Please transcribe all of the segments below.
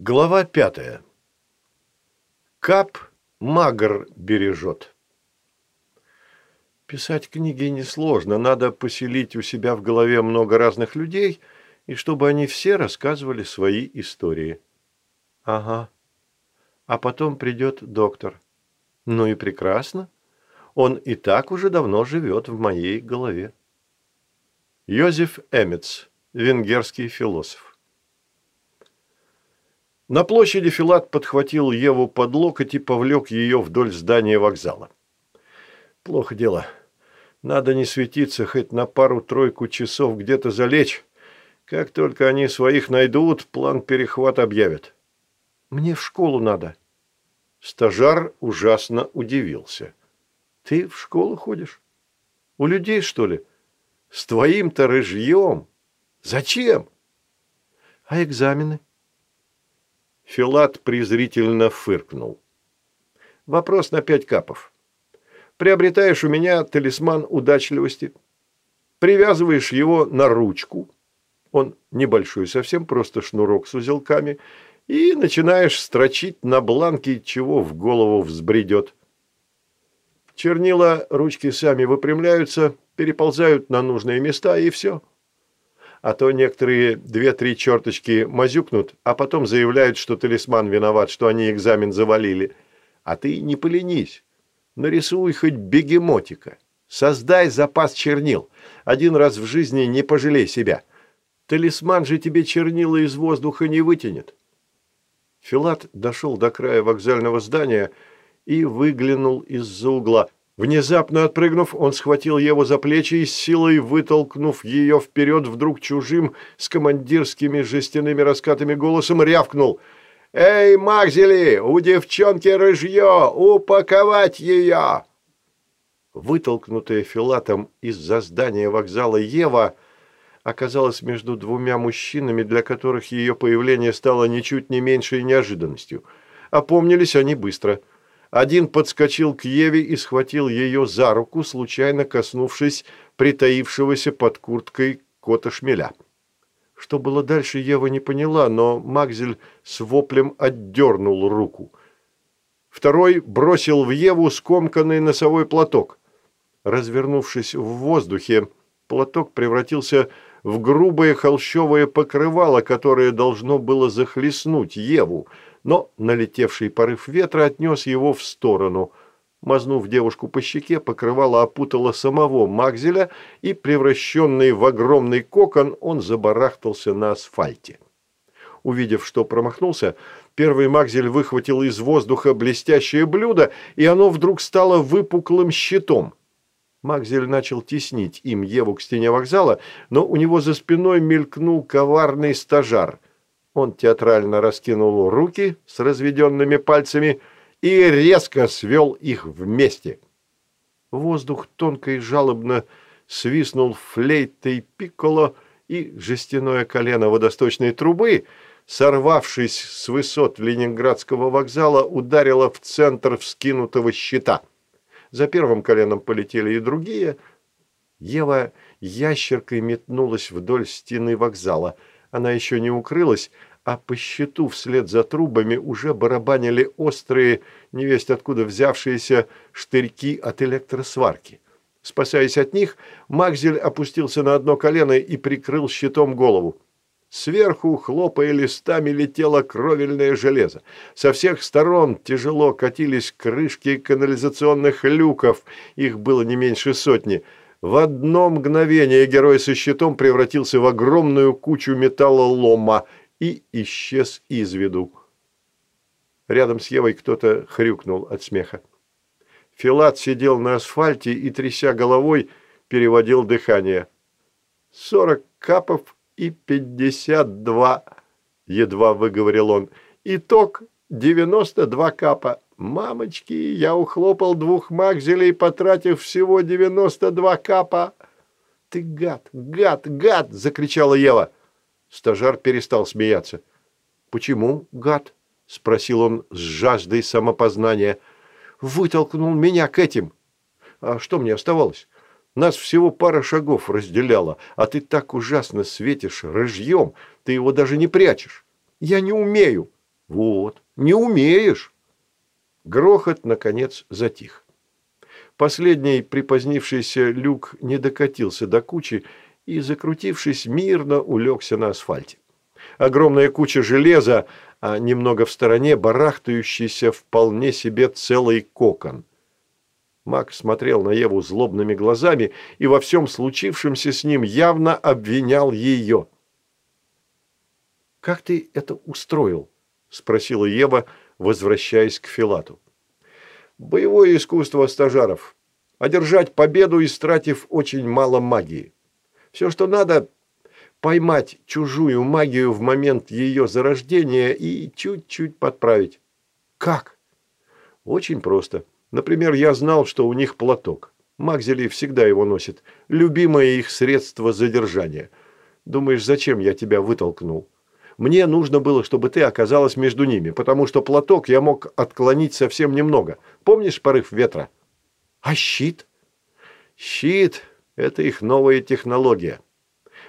Глава пятая. Кап магр бережет. Писать книги несложно, надо поселить у себя в голове много разных людей, и чтобы они все рассказывали свои истории. Ага. А потом придет доктор. Ну и прекрасно. Он и так уже давно живет в моей голове. Йозеф Эмец, венгерский философ. На площади Филат подхватил Еву под локоть и повлек ее вдоль здания вокзала. Плохо дело. Надо не светиться, хоть на пару-тройку часов где-то залечь. Как только они своих найдут, план перехват объявят. Мне в школу надо. Стажар ужасно удивился. Ты в школу ходишь? У людей, что ли? С твоим-то рыжьем? Зачем? А экзамены? Филат презрительно фыркнул. Вопрос на пять капов. Приобретаешь у меня талисман удачливости, привязываешь его на ручку, он небольшой совсем, просто шнурок с узелками, и начинаешь строчить на бланке, чего в голову взбредет. Чернила ручки сами выпрямляются, переползают на нужные места, и все – а то некоторые две-три черточки мазюкнут, а потом заявляют, что талисман виноват, что они экзамен завалили. А ты не поленись. Нарисуй хоть бегемотика. Создай запас чернил. Один раз в жизни не пожалей себя. Талисман же тебе чернила из воздуха не вытянет. Филат дошел до края вокзального здания и выглянул из-за угла – Внезапно отпрыгнув, он схватил Еву за плечи и с силой, вытолкнув ее вперед, вдруг чужим, с командирскими жестяными раскатами голосом рявкнул. «Эй, Макзели, у девчонки рыжье, упаковать ее!» Вытолкнутая Филатом из-за здания вокзала Ева оказалась между двумя мужчинами, для которых ее появление стало ничуть не меньшей неожиданностью. Опомнились они быстро – один подскочил к Еве и схватил ее за руку, случайно коснувшись притаившегося под курткой кота шмеля. Что было дальше, Ева не поняла, но Макзель с воплем отдернул руку. Второй бросил в Еву скомканный носовой платок. Развернувшись в воздухе, платок превратился в грубое холщовое покрывало, которое должно было захлестнуть Еву – но налетевший порыв ветра отнес его в сторону. Мазнув девушку по щеке, покрывало опутало самого Макзеля, и, превращенный в огромный кокон, он забарахтался на асфальте. Увидев, что промахнулся, первый Макзель выхватил из воздуха блестящее блюдо, и оно вдруг стало выпуклым щитом. Макзель начал теснить им Еву к стене вокзала, но у него за спиной мелькнул коварный стажар – он театрально раскинул руки с разведенными пальцами и резко свел их вместе. Воздух тонко и жалобно свистнул флейтой пикколо, и жестяное колено водосточной трубы, сорвавшись с высот Ленинградского вокзала, ударило в центр вскинутого щита. За первым коленом полетели и другие. Ева ящеркой метнулась вдоль стены вокзала. Она еще не укрылась, а по щиту вслед за трубами уже барабанили острые, невесть откуда взявшиеся штырьки от электросварки. Спасаясь от них, Макзель опустился на одно колено и прикрыл щитом голову. Сверху, хлопая листами, летело кровельное железо. Со всех сторон тяжело катились крышки канализационных люков, их было не меньше сотни. В одно мгновение герой со щитом превратился в огромную кучу металлолома – и исчез из виду. Рядом с Евой кто-то хрюкнул от смеха. Филат сидел на асфальте и, тряся головой, переводил дыхание. «Сорок капов и пятьдесят два», — едва выговорил он. «Итог девяносто два капа. Мамочки, я ухлопал двух макзелей, потратив всего девяносто два капа». «Ты гад, гад, гад!» — закричала Ева. Стажар перестал смеяться. «Почему, гад?» – спросил он с жаждой самопознания. «Вытолкнул меня к этим. А что мне оставалось? Нас всего пара шагов разделяла, а ты так ужасно светишь рыжьем, ты его даже не прячешь. Я не умею». Вот, не умеешь. Грохот, наконец, затих. Последний припозднившийся люк не докатился до кучи и, закрутившись, мирно улегся на асфальте. Огромная куча железа, а немного в стороне барахтающийся вполне себе целый кокон. Мак смотрел на Еву злобными глазами и во всем случившемся с ним явно обвинял ее. «Как ты это устроил?» – спросила Ева, возвращаясь к Филату. «Боевое искусство стажаров. Одержать победу, истратив очень мало магии. Все, что надо, поймать чужую магию в момент ее зарождения и чуть-чуть подправить. Как? Очень просто. Например, я знал, что у них платок. Магзели всегда его носит. Любимое их средство задержания. Думаешь, зачем я тебя вытолкнул? Мне нужно было, чтобы ты оказалась между ними, потому что платок я мог отклонить совсем немного. Помнишь порыв ветра? А щит? Щит – это их новая технология.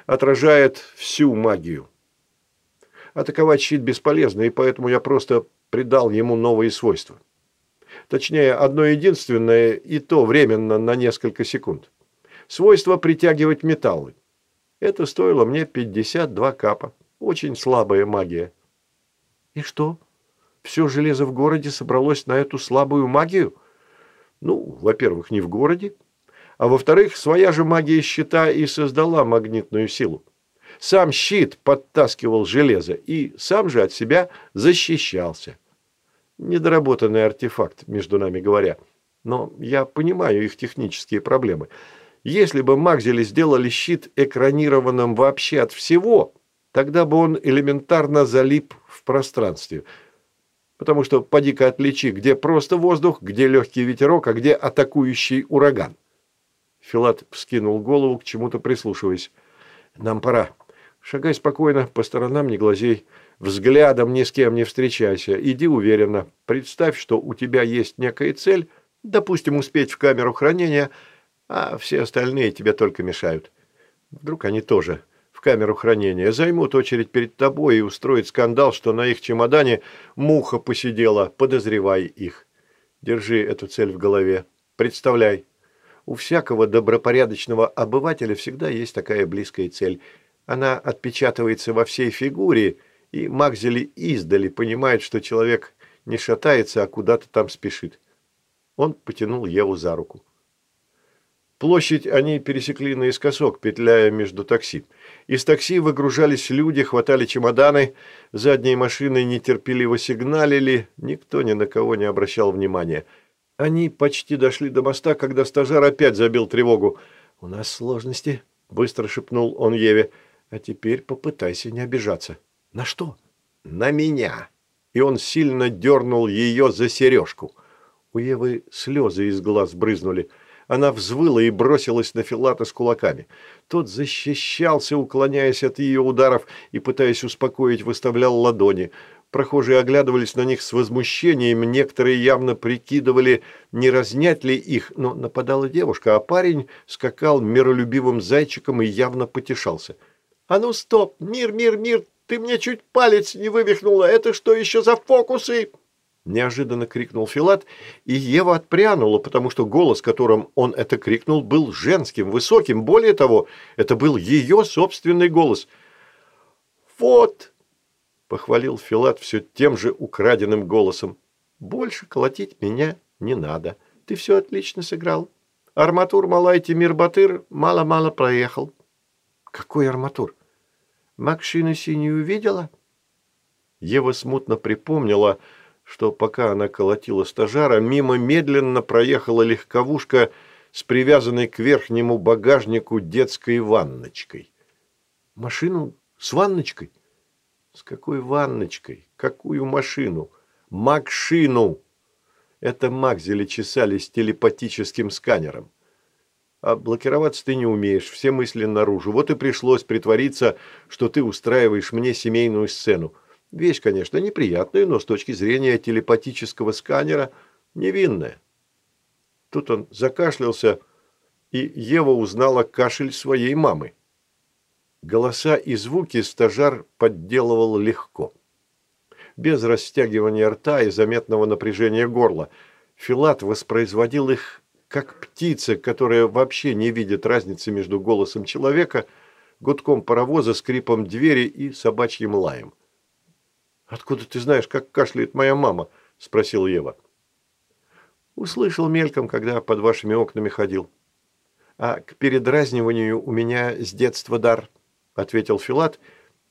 Отражает всю магию. Атаковать щит бесполезно, и поэтому я просто придал ему новые свойства. Точнее, одно единственное, и то временно на несколько секунд. Свойство притягивать металлы. Это стоило мне 52 капа. Очень слабая магия. И что? Все железо в городе собралось на эту слабую магию? Ну, во-первых, не в городе. А во-вторых, своя же магия щита и создала магнитную силу. Сам щит подтаскивал железо и сам же от себя защищался. Недоработанный артефакт, между нами говоря. Но я понимаю их технические проблемы. Если бы Магзели сделали щит экранированным вообще от всего, тогда бы он элементарно залип в пространстве. Потому что поди-ка отличи, где просто воздух, где легкий ветерок, а где атакующий ураган. Филат вскинул голову, к чему-то прислушиваясь. «Нам пора. Шагай спокойно, по сторонам не глазей. Взглядом ни с кем не встречайся. Иди уверенно. Представь, что у тебя есть некая цель, допустим, успеть в камеру хранения, а все остальные тебе только мешают. Вдруг они тоже в камеру хранения займут очередь перед тобой и устроят скандал, что на их чемодане муха посидела, подозревай их. Держи эту цель в голове. Представляй. У всякого добропорядочного обывателя всегда есть такая близкая цель. Она отпечатывается во всей фигуре – и Макзели издали понимает, что человек не шатается, а куда-то там спешит. Он потянул Еву за руку. Площадь они пересекли наискосок, петляя между такси. Из такси выгружались люди, хватали чемоданы, задние машины нетерпеливо сигналили, никто ни на кого не обращал внимания. Они почти дошли до моста, когда стажар опять забил тревогу. «У нас сложности», – быстро шепнул он Еве, – «а теперь попытайся не обижаться». «На что?» «На меня!» И он сильно дернул ее за сережку. У Евы слезы из глаз брызнули. Она взвыла и бросилась на Филата с кулаками. Тот защищался, уклоняясь от ее ударов и, пытаясь успокоить, выставлял ладони. Прохожие оглядывались на них с возмущением, некоторые явно прикидывали, не разнять ли их, но нападала девушка, а парень скакал миролюбивым зайчиком и явно потешался. «А ну стоп! Мир, мир, мир! Ты мне чуть палец не вывихнула. Это что еще за фокусы?» Неожиданно крикнул Филат, и Ева отпрянула, потому что голос, которым он это крикнул, был женским, высоким. Более того, это был ее собственный голос. «Вот!» – похвалил Филат все тем же украденным голосом. «Больше колотить меня не надо. Ты все отлично сыграл. Арматур Малай Тимир Батыр мало-мало проехал». «Какой арматур?» Макшину синюю видела?» Ева смутно припомнила, что пока она колотила стажара, мимо медленно проехала легковушка с привязанной к верхнему багажнику детской ванночкой. «Машину с ванночкой?» «С какой ванночкой? Какую машину?» «Макшину!» Это Макзели чесались телепатическим сканером. А блокироваться ты не умеешь, все мысли наружу. Вот и пришлось притвориться, что ты устраиваешь мне семейную сцену. Вещь, конечно, неприятная, но с точки зрения телепатического сканера невинная. Тут он закашлялся, и Ева узнала кашель своей мамы. Голоса и звуки стажар подделывал легко. без растягивания рта и заметного напряжения горла. Филат воспроизводил их как птица, которая вообще не видит разницы между голосом человека, гудком паровоза, скрипом двери и собачьим лаем. «Откуда ты знаешь, как кашляет моя мама?» – спросил Ева. «Услышал мельком, когда под вашими окнами ходил». «А к передразниванию у меня с детства дар», – ответил Филат,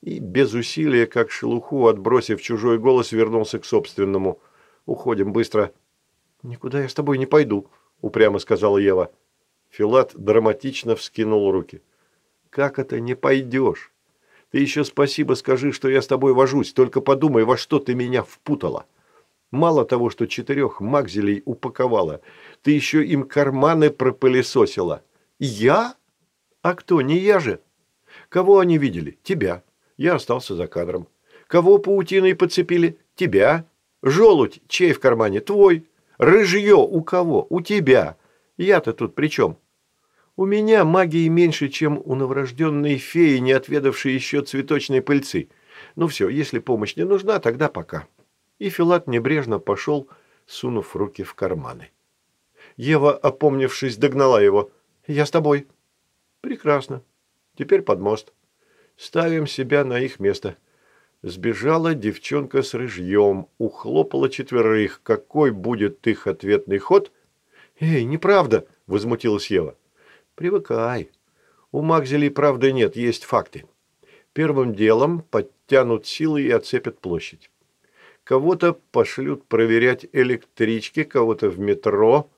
и без усилия, как шелуху, отбросив чужой голос, вернулся к собственному. «Уходим быстро». «Никуда я с тобой не пойду», – упрямо сказала Ева. Филат драматично вскинул руки. «Как это не пойдешь? Ты еще спасибо скажи, что я с тобой вожусь, только подумай, во что ты меня впутала. Мало того, что четырех магзелей упаковала, ты еще им карманы пропылесосила. Я? А кто, не я же? Кого они видели? Тебя. Я остался за кадром. Кого паутиной подцепили? Тебя. Желудь, чей в кармане? Твой. Рыжье у кого? У тебя. Я-то тут при чем? У меня магии меньше, чем у новорожденной феи, не отведавшей еще цветочной пыльцы. Ну все, если помощь не нужна, тогда пока. И Филат небрежно пошел, сунув руки в карманы. Ева, опомнившись, догнала его. «Я с тобой». «Прекрасно. Теперь под мост. Ставим себя на их место». Сбежала девчонка с рыжьем, ухлопала четверых. Какой будет их ответный ход? «Эй, неправда!» – возмутилась Ева. «Привыкай. У Макзелей правды нет, есть факты. Первым делом подтянут силы и оцепят площадь. Кого-то пошлют проверять электрички, кого-то в метро».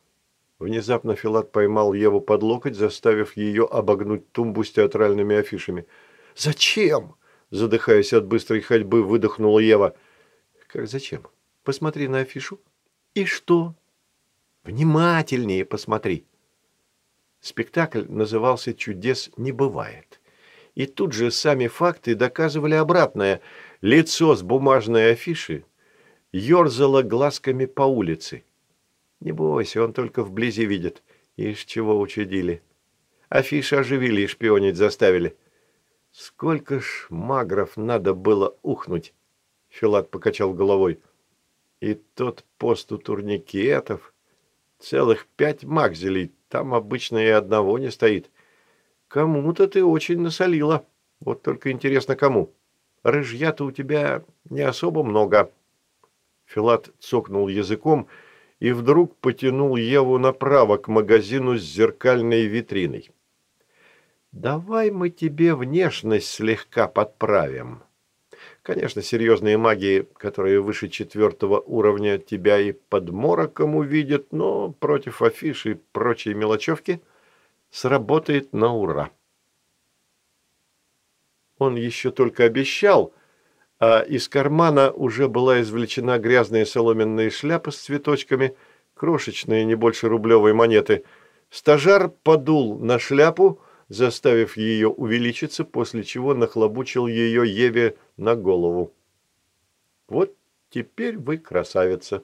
Внезапно Филат поймал Еву под локоть, заставив ее обогнуть тумбу с театральными афишами. «Зачем?» Задыхаясь от быстрой ходьбы, выдохнула Ева. «Как зачем? Посмотри на афишу». «И что?» «Внимательнее посмотри». Спектакль назывался «Чудес не бывает». И тут же сами факты доказывали обратное. Лицо с бумажной афиши ерзало глазками по улице. Не бойся, он только вблизи видит. Ишь, чего учудили. Афиши оживили и шпионить заставили. Сколько ж магров надо было ухнуть? Филат покачал головой. И тот пост у турникетов. Целых пять магзелей. Там обычно и одного не стоит. Кому-то ты очень насолила. Вот только интересно, кому. Рыжья-то у тебя не особо много. Филат цокнул языком и вдруг потянул Еву направо к магазину с зеркальной витриной. «Давай мы тебе внешность слегка подправим. Конечно, серьезные маги, которые выше четвертого уровня, тебя и под мороком увидят, но против афиши и прочей мелочевки сработает на ура». Он еще только обещал, из кармана уже была извлечена грязная соломенная шляпа с цветочками, крошечные, не больше рублевой монеты. Стажар подул на шляпу, заставив ее увеличиться, после чего нахлобучил ее Еве на голову. «Вот теперь вы красавица.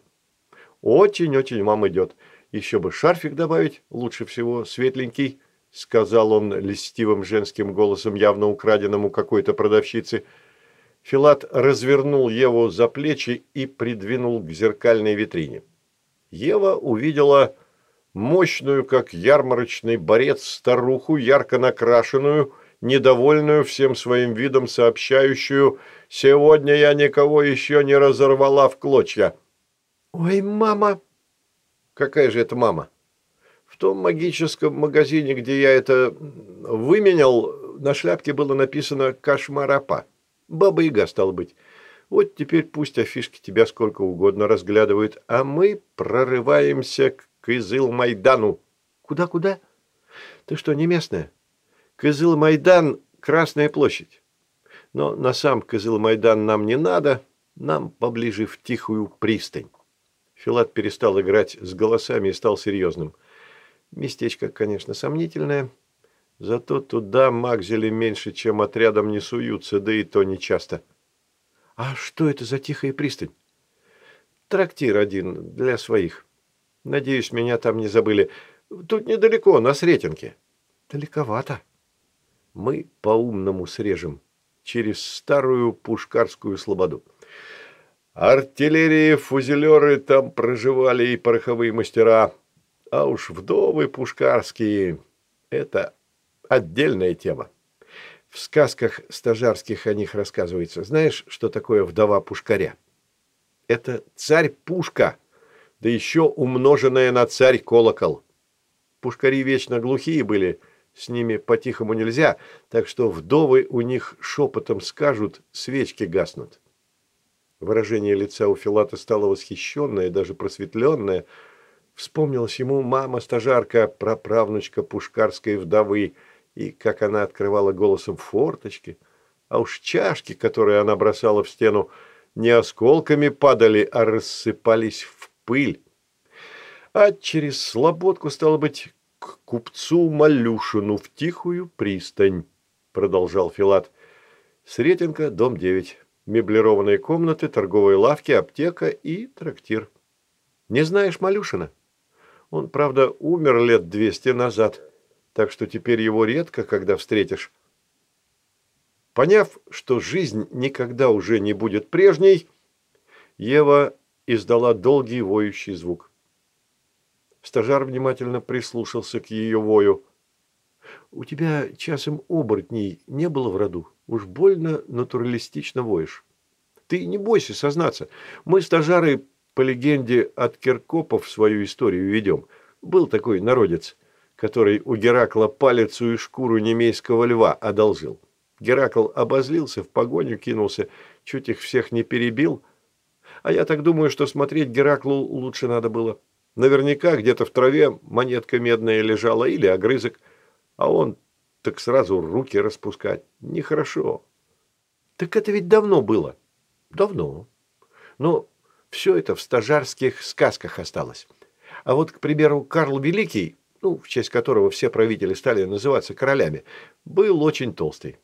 Очень-очень вам идет. Еще бы шарфик добавить, лучше всего светленький», сказал он льстивым женским голосом, явно украденным у какой-то продавщицы. Филат развернул Еву за плечи и придвинул к зеркальной витрине. Ева увидела мощную, как ярмарочный борец, старуху, ярко накрашенную, недовольную всем своим видом, сообщающую «Сегодня я никого еще не разорвала в клочья». «Ой, мама!» «Какая же это мама?» «В том магическом магазине, где я это выменял, на шляпке было написано «Кошмарапа». Баба-яга, стало быть. Вот теперь пусть афишки тебя сколько угодно разглядывают, а мы прорываемся к Кызыл-Майдану. Куда-куда? Ты что, не местная? Кызыл-Майдан – Красная площадь. Но на сам Кызыл-Майдан нам не надо, нам поближе в тихую пристань. Филат перестал играть с голосами и стал серьезным. Местечко, конечно, сомнительное, зато туда магзели меньше, чем отрядом не суются, да и то не часто. А что это за тихая пристань? Трактир один для своих. Надеюсь, меня там не забыли. Тут недалеко, на Сретенке. Далековато. Мы по-умному срежем через старую Пушкарскую слободу. Артиллерии, фузелеры там проживали и пороховые мастера. А уж вдовы пушкарские – это отдельная тема. В сказках стажарских о них рассказывается. Знаешь, что такое вдова пушкаря? Это царь-пушка, да еще умноженная на царь-колокол. Пушкари вечно глухие были, с ними по-тихому нельзя, так что вдовы у них шепотом скажут, свечки гаснут. Выражение лица у Филата стало восхищенное, даже просветленное. Вспомнилась ему мама-стажарка, праправнучка пушкарской вдовы, и как она открывала голосом форточки. А уж чашки, которые она бросала в стену, не осколками падали, а рассыпались в пыль. А через слободку, стало быть, к купцу Малюшину в тихую пристань, продолжал Филат. Сретенка, дом 9. Меблированные комнаты, торговые лавки, аптека и трактир. Не знаешь Малюшина? Он, правда, умер лет двести назад, так что теперь его редко, когда встретишь. Поняв, что жизнь никогда уже не будет прежней, Ева издала долгий воющий звук. Стажар внимательно прислушался к ее вою. «У тебя часом оборотней не было в роду? Уж больно натуралистично воешь. Ты не бойся сознаться. Мы, стажары, по легенде от Киркопов свою историю ведем. Был такой народец, который у Геракла палицу и шкуру немейского льва одолжил. Геракл обозлился, в погоню кинулся, чуть их всех не перебил. А я так думаю, что смотреть Гераклу лучше надо было. Наверняка где-то в траве монетка медная лежала или огрызок, а он так сразу руки распускать. Нехорошо. Так это ведь давно было. Давно. Но все это в стажарских сказках осталось. А вот, к примеру, Карл Великий, ну, в честь которого все правители стали называться королями, был очень толстый.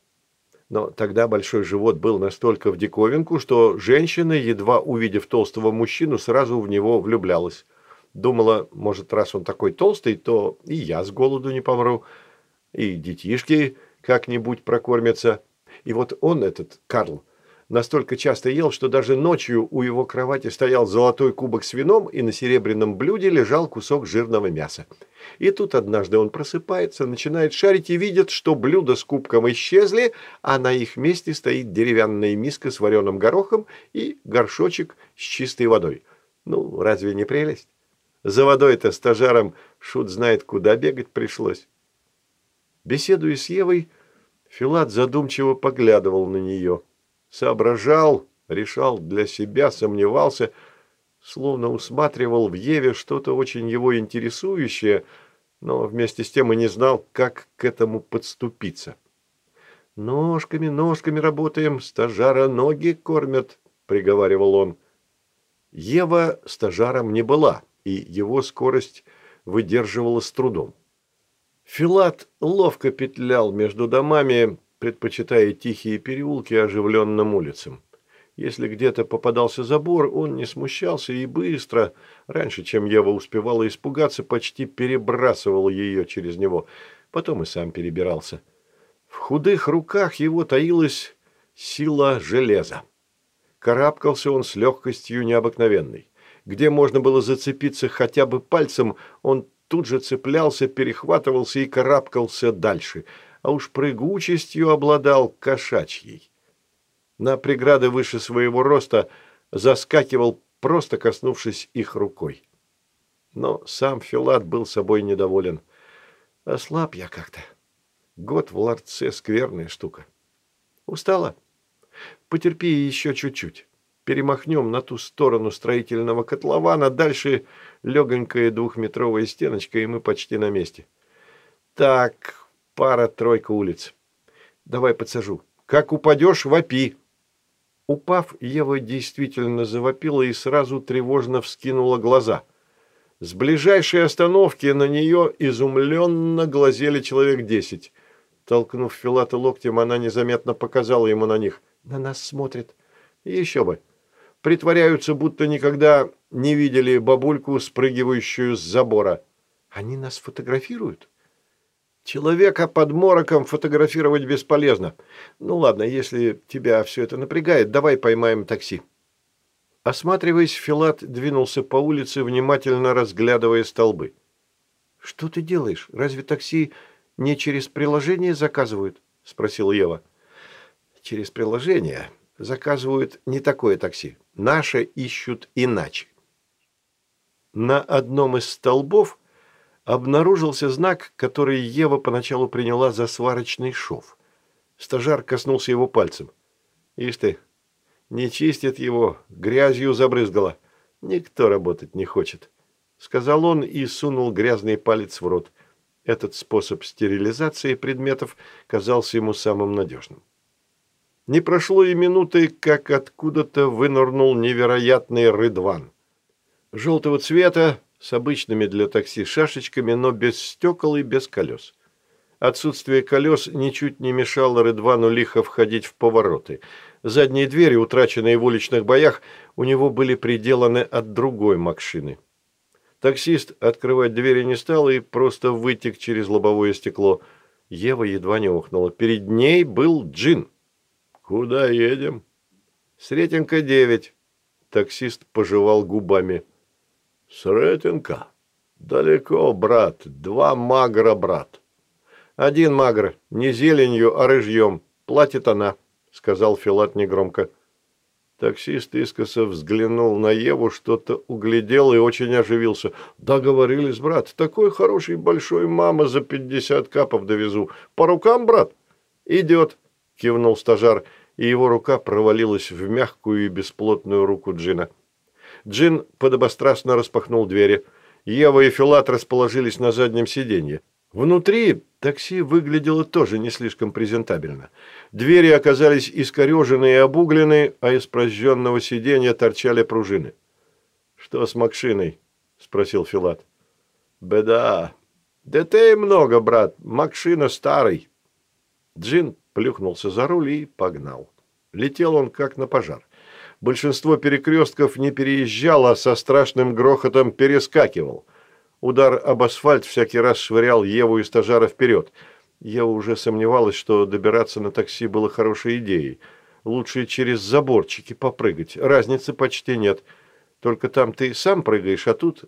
Но тогда большой живот был настолько в диковинку, что женщина, едва увидев толстого мужчину, сразу в него влюблялась. Думала, может, раз он такой толстый, то и я с голоду не помру, и детишки как-нибудь прокормятся. И вот он, этот Карл, настолько часто ел, что даже ночью у его кровати стоял золотой кубок с вином, и на серебряном блюде лежал кусок жирного мяса. И тут однажды он просыпается, начинает шарить и видит, что блюда с кубком исчезли, а на их месте стоит деревянная миска с вареным горохом и горшочек с чистой водой. Ну, разве не прелесть? За водой-то стажарам шут знает, куда бегать пришлось. Беседуя с Евой, Филат задумчиво поглядывал на нее. Соображал, решал для себя, сомневался, словно усматривал в Еве что-то очень его интересующее, но вместе с тем и не знал, как к этому подступиться. «Ножками, ножками работаем, стажара ноги кормят», — приговаривал он. Ева стажаром не была и его скорость выдерживала с трудом. Филат ловко петлял между домами, предпочитая тихие переулки оживленным улицам. Если где-то попадался забор, он не смущался и быстро, раньше, чем Ева успевала испугаться, почти перебрасывал ее через него, потом и сам перебирался. В худых руках его таилась сила железа. Карабкался он с легкостью необыкновенной где можно было зацепиться хотя бы пальцем, он тут же цеплялся, перехватывался и карабкался дальше, а уж прыгучестью обладал кошачьей. На преграды выше своего роста заскакивал, просто коснувшись их рукой. Но сам Филат был собой недоволен. Ослаб я как-то. Год в ларце — скверная штука. Устала? Потерпи еще чуть-чуть перемахнем на ту сторону строительного котлована, дальше легонькая двухметровая стеночка, и мы почти на месте. Так, пара-тройка улиц. Давай подсажу. Как упадешь, вопи. Упав, Ева действительно завопила и сразу тревожно вскинула глаза. С ближайшей остановки на нее изумленно глазели человек десять. Толкнув Филата локтем, она незаметно показала ему на них. «На нас смотрит. Еще бы притворяются, будто никогда не видели бабульку, спрыгивающую с забора. Они нас фотографируют? Человека под мороком фотографировать бесполезно. Ну ладно, если тебя все это напрягает, давай поймаем такси. Осматриваясь, Филат двинулся по улице, внимательно разглядывая столбы. «Что ты делаешь? Разве такси не через приложение заказывают?» – спросила Ева. «Через приложение заказывают не такое такси. Наше ищут иначе». На одном из столбов обнаружился знак, который Ева поначалу приняла за сварочный шов. Стажар коснулся его пальцем. «Ишь ты, не чистит его, грязью забрызгала. Никто работать не хочет», — сказал он и сунул грязный палец в рот. Этот способ стерилизации предметов казался ему самым надежным. Не прошло и минуты, как откуда-то вынырнул невероятный рыдван. Желтого цвета, с обычными для такси шашечками, но без стекол и без колес. Отсутствие колес ничуть не мешало Рыдвану лихо входить в повороты. Задние двери, утраченные в уличных боях, у него были приделаны от другой машины. Таксист открывать двери не стал и просто вытек через лобовое стекло. Ева едва не охнула. Перед ней был джин. «Куда едем?» «Сретенка, девять». Таксист пожевал губами. «Сретенка? Далеко, брат. Два магра, брат». «Один магр, не зеленью, а рыжьем. Платит она», — сказал Филат негромко. Таксист искоса взглянул на Еву, что-то углядел и очень оживился. «Договорились, брат. Такой хороший большой мама за пятьдесят капов довезу. По рукам, брат?» «Идет», — кивнул стажар, и его рука провалилась в мягкую и бесплотную руку Джина. Джин подобострастно распахнул двери. Ева и Филат расположились на заднем сиденье. Внутри такси выглядело тоже не слишком презентабельно. Двери оказались искорежены и обуглены, а из прожженного сиденья торчали пружины. «Что с Макшиной?» – спросил Филат. «Беда. Детей много, брат. Макшина старый». Джин плюхнулся за руль и погнал. Летел он как на пожар. Большинство перекрестков не переезжал, а со страшным грохотом перескакивал – Удар об асфальт всякий раз швырял Еву и стажара вперед. Ева уже сомневалась, что добираться на такси было хорошей идеей. Лучше через заборчики попрыгать. Разницы почти нет. Только там ты сам прыгаешь, а тут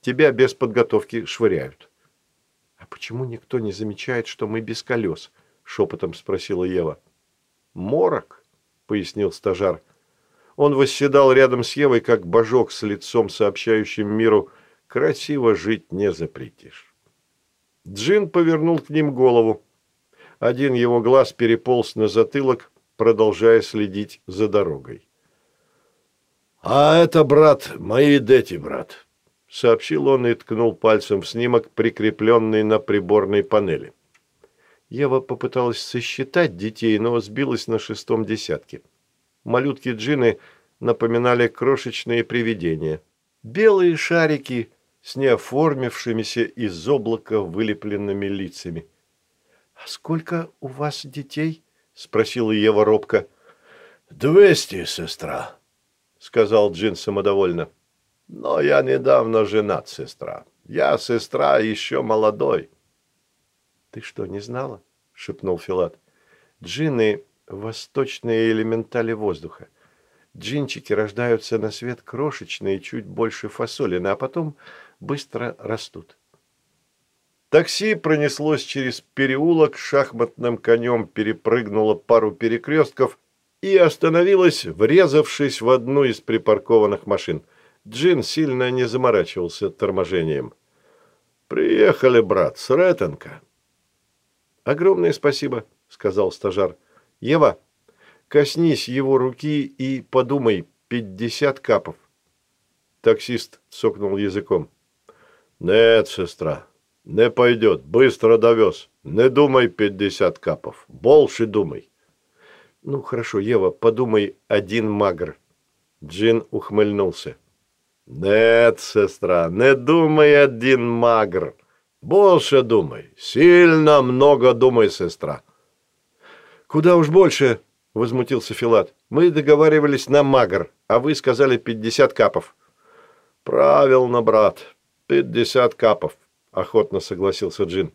тебя без подготовки швыряют. «А почему никто не замечает, что мы без колес?» – шепотом спросила Ева. «Морок», – пояснил стажар. Он восседал рядом с Евой, как божок с лицом, сообщающим миру – красиво жить не запретишь. Джин повернул к ним голову. Один его глаз переполз на затылок, продолжая следить за дорогой. «А это, брат, мои дети, брат», — сообщил он и ткнул пальцем в снимок, прикрепленный на приборной панели. Ева попыталась сосчитать детей, но сбилась на шестом десятке. Малютки Джины напоминали крошечные привидения. Белые шарики с неоформившимися из облака вылепленными лицами. «А сколько у вас детей?» – спросила Ева робко. «Двести, сестра», – сказал Джин самодовольно. «Но я недавно женат, сестра. Я, сестра, еще молодой». «Ты что, не знала?» – шепнул Филат. «Джины – восточные элементали воздуха. Джинчики рождаются на свет крошечные, чуть больше фасолины, а потом быстро растут. Такси пронеслось через переулок, шахматным конем перепрыгнуло пару перекрестков и остановилось, врезавшись в одну из припаркованных машин. Джин сильно не заморачивался торможением. «Приехали, брат, с Ретенка». «Огромное спасибо», — сказал стажар. «Ева, коснись его руки и подумай, пятьдесят капов». Таксист сокнул языком. «Нет, сестра, не пойдет. Быстро довез. Не думай пятьдесят капов. Больше думай». «Ну, хорошо, Ева, подумай один магр». Джин ухмыльнулся. «Нет, сестра, не думай один магр. Больше думай. Сильно много думай, сестра». «Куда уж больше?» – возмутился Филат. «Мы договаривались на магр, а вы сказали пятьдесят капов». «Правильно, брат. «Пятьдесят капов», – охотно согласился Джин.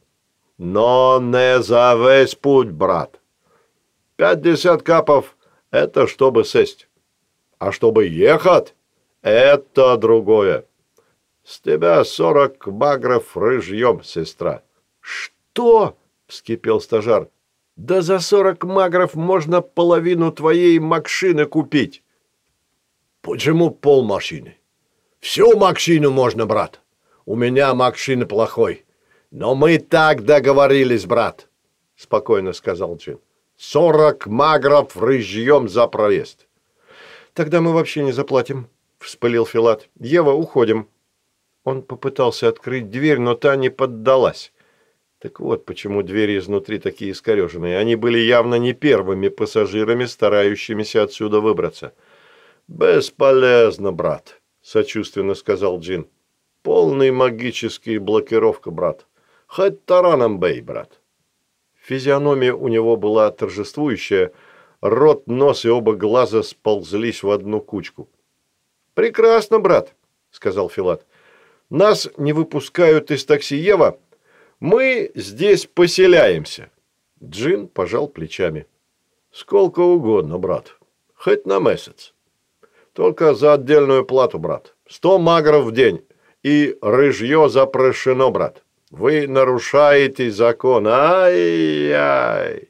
«Но не за весь путь, брат. Пятьдесят капов – это чтобы сесть. А чтобы ехать, это другое. С тебя сорок багров рыжьем, сестра. Что? Вскипел стажар. Да за сорок магров можно половину твоей макшины купить. Почему пол машины? Всю макшину можно, брат. У меня макшины плохой. Но мы так договорились, брат, спокойно сказал Джин. Сорок магров рыжьем за проезд. Тогда мы вообще не заплатим, вспылил Филат. Ева, уходим. Он попытался открыть дверь, но та не поддалась. Так вот, почему двери изнутри такие искореженные. Они были явно не первыми пассажирами, старающимися отсюда выбраться. «Бесполезно, брат», — сочувственно сказал Джин. «Полный магический блокировка, брат. Хоть тараном бей, брат». Физиономия у него была торжествующая, рот, нос и оба глаза сползлись в одну кучку. «Прекрасно, брат», — сказал Филат. «Нас не выпускают из такси Ева, мы здесь поселяемся. Джин пожал плечами. Сколько угодно, брат. Хоть на месяц. Только за отдельную плату, брат. Сто магров в день. И рыжье запрещено, брат. Вы нарушаете закон. Ай-яй.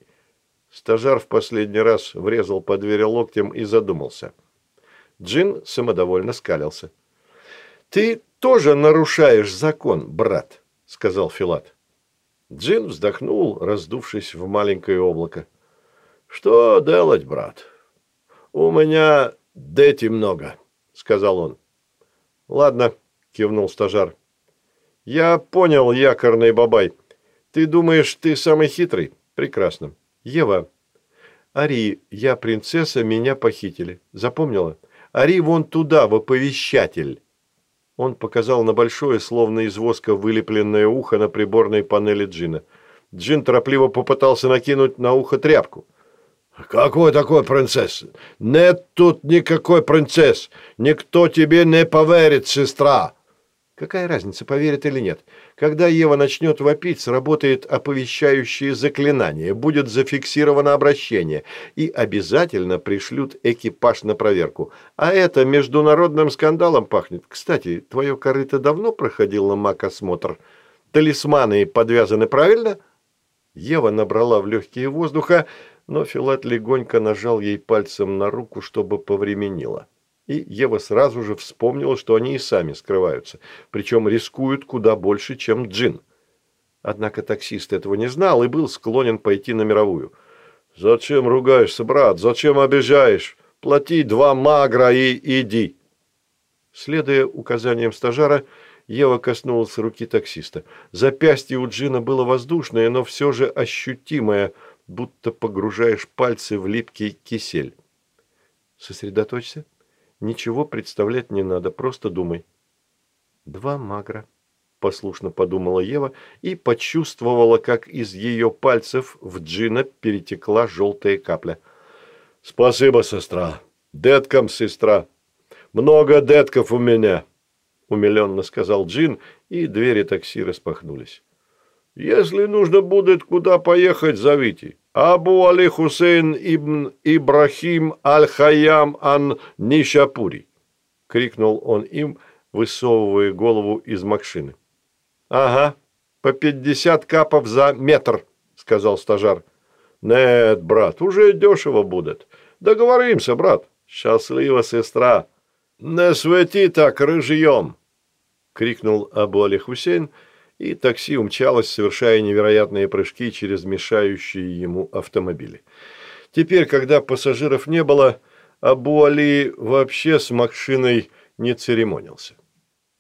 Стажар в последний раз врезал по двери локтем и задумался. Джин самодовольно скалился. «Ты тоже нарушаешь закон, брат», — сказал Филат. Джин вздохнул, раздувшись в маленькое облако. «Что делать, брат? У меня дети много», — сказал он. «Ладно», — кивнул стажар. «Я понял, якорный бабай. Ты думаешь, ты самый хитрый? Прекрасно. Ева, Ари, я принцесса, меня похитили. Запомнила? Ари вон туда, в оповещатель». Он показал на большое, словно из воска вылепленное ухо на приборной панели Джина. Джин торопливо попытался накинуть на ухо тряпку. «Какой такой принцесс? Нет тут никакой принцесс. Никто тебе не поверит, сестра!» Какая разница, поверит или нет? Когда Ева начнет вопить, сработает оповещающее заклинание, будет зафиксировано обращение, и обязательно пришлют экипаж на проверку. А это международным скандалом пахнет. Кстати, твое корыто давно проходило маг-осмотр? Талисманы подвязаны правильно? Ева набрала в легкие воздуха, но Филат легонько нажал ей пальцем на руку, чтобы повременила. И Ева сразу же вспомнила, что они и сами скрываются, причем рискуют куда больше, чем Джин. Однако таксист этого не знал и был склонен пойти на мировую. «Зачем ругаешься, брат? Зачем обижаешь? Плати два магра и иди!» Следуя указаниям стажара, Ева коснулась руки таксиста. Запястье у Джина было воздушное, но все же ощутимое, будто погружаешь пальцы в липкий кисель. «Сосредоточься», Ничего представлять не надо, просто думай. Два магра, послушно подумала Ева и почувствовала, как из ее пальцев в джина перетекла желтая капля. «Спасибо, сестра. Деткам, сестра. Много детков у меня», — умиленно сказал Джин, и двери такси распахнулись. «Если нужно будет куда поехать, зовите. Абу Али Хусейн ибн Ибрахим Аль-Хаям Ан Нишапури!» – крикнул он им, высовывая голову из машины. «Ага, по пятьдесят капов за метр», – сказал стажар. «Нет, брат, уже дешево будет. Договоримся, брат. Счастлива сестра. Не свети так рыжьем!» – крикнул Абу Али Хусейн – и такси умчалось, совершая невероятные прыжки через мешающие ему автомобили. Теперь, когда пассажиров не было, Абу Али вообще с Макшиной не церемонился.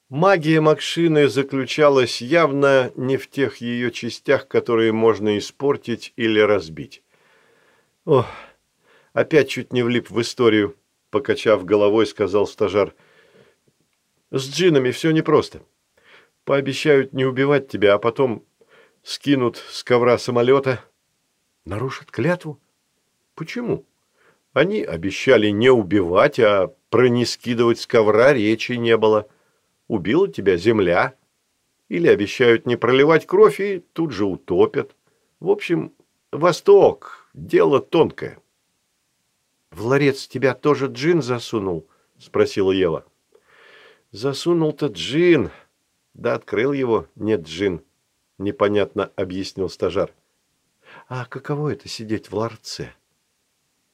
Магия Макшины заключалась явно не в тех ее частях, которые можно испортить или разбить. «Ох, опять чуть не влип в историю», – покачав головой, сказал стажар. «С джинами все непросто. Пообещают не убивать тебя, а потом скинут с ковра самолета. Нарушат клятву? Почему? Они обещали не убивать, а про не скидывать с ковра речи не было. Убила тебя земля. Или обещают не проливать кровь и тут же утопят. В общем, Восток – дело тонкое. «В ларец тебя тоже джин засунул?» – спросила Ева. «Засунул-то джин, да открыл его, нет джин», – непонятно объяснил стажар. «А каково это сидеть в ларце?»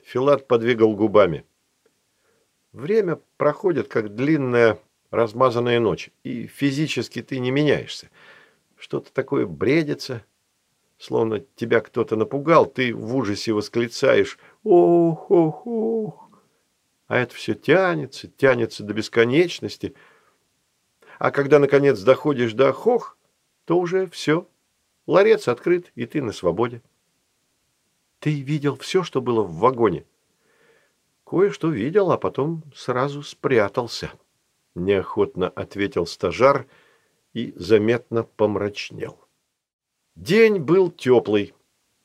Филат подвигал губами. «Время проходит, как длинная размазанная ночь, и физически ты не меняешься. Что-то такое бредится, словно тебя кто-то напугал, ты в ужасе восклицаешь «Ох, ох, ох!» А это все тянется, тянется до бесконечности. А когда, наконец, доходишь до «хох», то уже все. Ларец открыт, и ты на свободе. Ты видел все, что было в вагоне? Кое-что видел, а потом сразу спрятался. Неохотно ответил стажар и заметно помрачнел. День был теплый.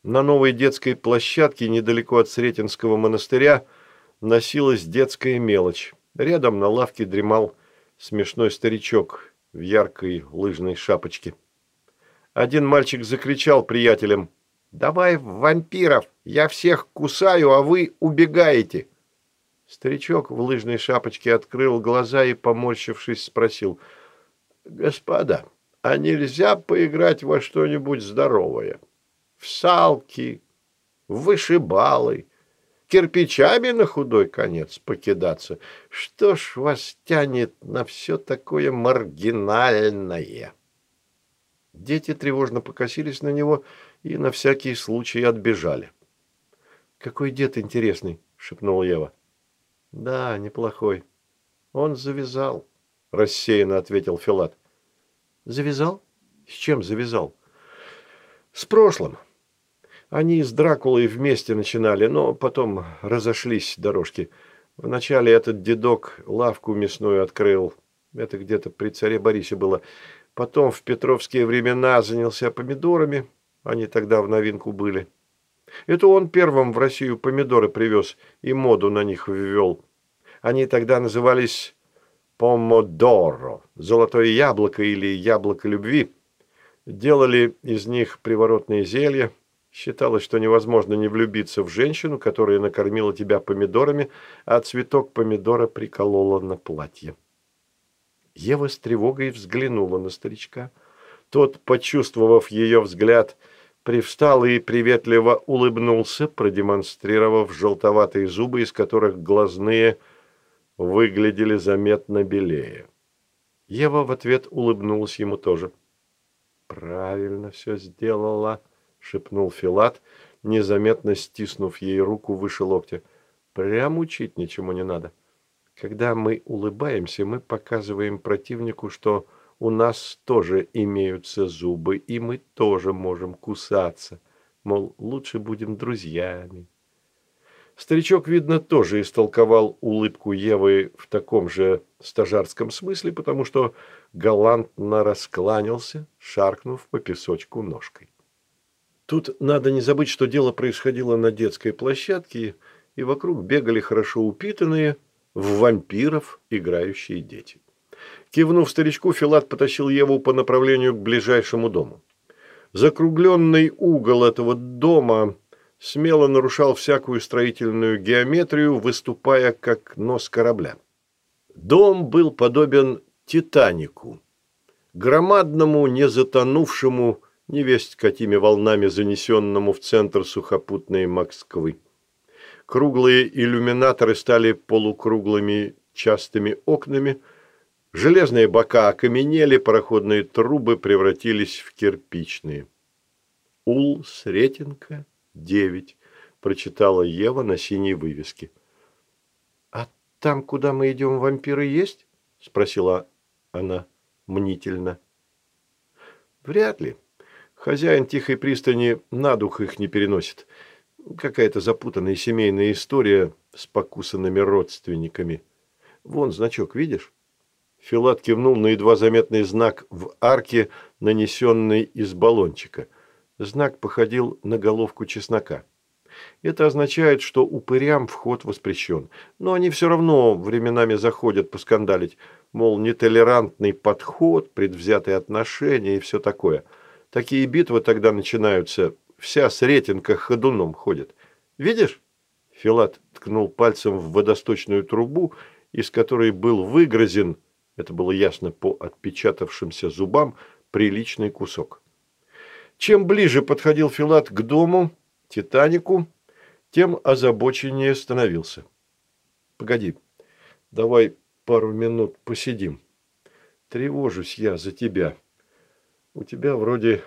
На новой детской площадке недалеко от Сретенского монастыря носилась детская мелочь. Рядом на лавке дремал смешной старичок в яркой лыжной шапочке. Один мальчик закричал приятелям «Давай вампиров! Я всех кусаю, а вы убегаете!» Старичок в лыжной шапочке открыл глаза и, поморщившись, спросил «Господа, а нельзя поиграть во что-нибудь здоровое? В салки, в вышибалы, кирпичами на худой конец покидаться. Что ж вас тянет на все такое маргинальное?» Дети тревожно покосились на него и на всякий случай отбежали. «Какой дед интересный!» — шепнула Ева. «Да, неплохой. Он завязал», — рассеянно ответил Филат. Завязал? С чем завязал? С прошлым. Они с Дракулой вместе начинали, но потом разошлись дорожки. Вначале этот дедок лавку мясную открыл. Это где-то при царе Борисе было. Потом в петровские времена занялся помидорами. Они тогда в новинку были. Это он первым в Россию помидоры привез и моду на них ввел. Они тогда назывались помодоро, золотое яблоко или яблоко любви. Делали из них приворотные зелья. Считалось, что невозможно не влюбиться в женщину, которая накормила тебя помидорами, а цветок помидора приколола на платье. Ева с тревогой взглянула на старичка. Тот, почувствовав ее взгляд, привстал и приветливо улыбнулся, продемонстрировав желтоватые зубы, из которых глазные – выглядели заметно белее. Ева в ответ улыбнулась ему тоже. «Правильно все сделала», — шепнул Филат, незаметно стиснув ей руку выше локтя. «Прям учить ничему не надо. Когда мы улыбаемся, мы показываем противнику, что у нас тоже имеются зубы, и мы тоже можем кусаться. Мол, лучше будем друзьями». Старичок, видно, тоже истолковал улыбку Евы в таком же стажарском смысле, потому что галантно раскланялся, шаркнув по песочку ножкой. Тут надо не забыть, что дело происходило на детской площадке, и вокруг бегали хорошо упитанные, в вампиров играющие дети. Кивнув старичку, Филат потащил Еву по направлению к ближайшему дому. Закругленный угол этого дома смело нарушал всякую строительную геометрию, выступая как нос корабля. Дом был подобен «Титанику», громадному, не затонувшему, невесть какими волнами занесенному в центр сухопутной Москвы. Круглые иллюминаторы стали полукруглыми частыми окнами, железные бока окаменели, пароходные трубы превратились в кирпичные. Ул Сретенко – девять», – прочитала Ева на синей вывеске. «А там, куда мы идем, вампиры есть?» – спросила она мнительно. «Вряд ли. Хозяин тихой пристани на дух их не переносит. Какая-то запутанная семейная история с покусанными родственниками. Вон значок, видишь?» Филат кивнул на едва заметный знак в арке, нанесенный из баллончика – Знак походил на головку чеснока. Это означает, что упырям вход воспрещен. Но они все равно временами заходят поскандалить. Мол, нетолерантный подход, предвзятые отношения и все такое. Такие битвы тогда начинаются. Вся Сретенка ходуном ходит. Видишь? Филат ткнул пальцем в водосточную трубу, из которой был выгрозен, это было ясно по отпечатавшимся зубам, приличный кусок. Чем ближе подходил Филат к дому, Титанику, тем озабоченнее становился. «Погоди, давай пару минут посидим. Тревожусь я за тебя. У тебя вроде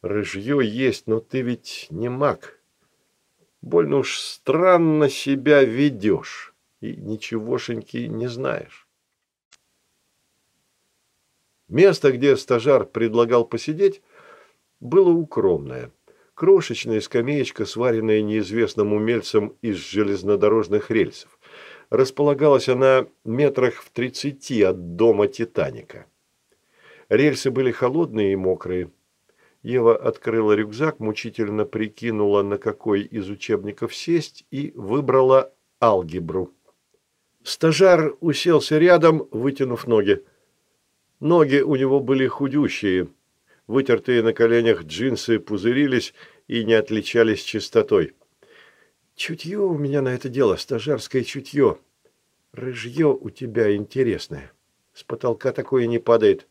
рыжье есть, но ты ведь не маг. Больно уж странно себя ведешь и ничегошеньки не знаешь». Место, где стажар предлагал посидеть, было укромное. Крошечная скамеечка, сваренная неизвестным умельцем из железнодорожных рельсов. Располагалась она метрах в тридцати от дома «Титаника». Рельсы были холодные и мокрые. Ева открыла рюкзак, мучительно прикинула, на какой из учебников сесть, и выбрала алгебру. Стажар уселся рядом, вытянув ноги. Ноги у него были худющие, вытертые на коленях джинсы пузырились и не отличались чистотой. «Чутье у меня на это дело, стажарское чутье. Рыжье у тебя интересное. С потолка такое не падает.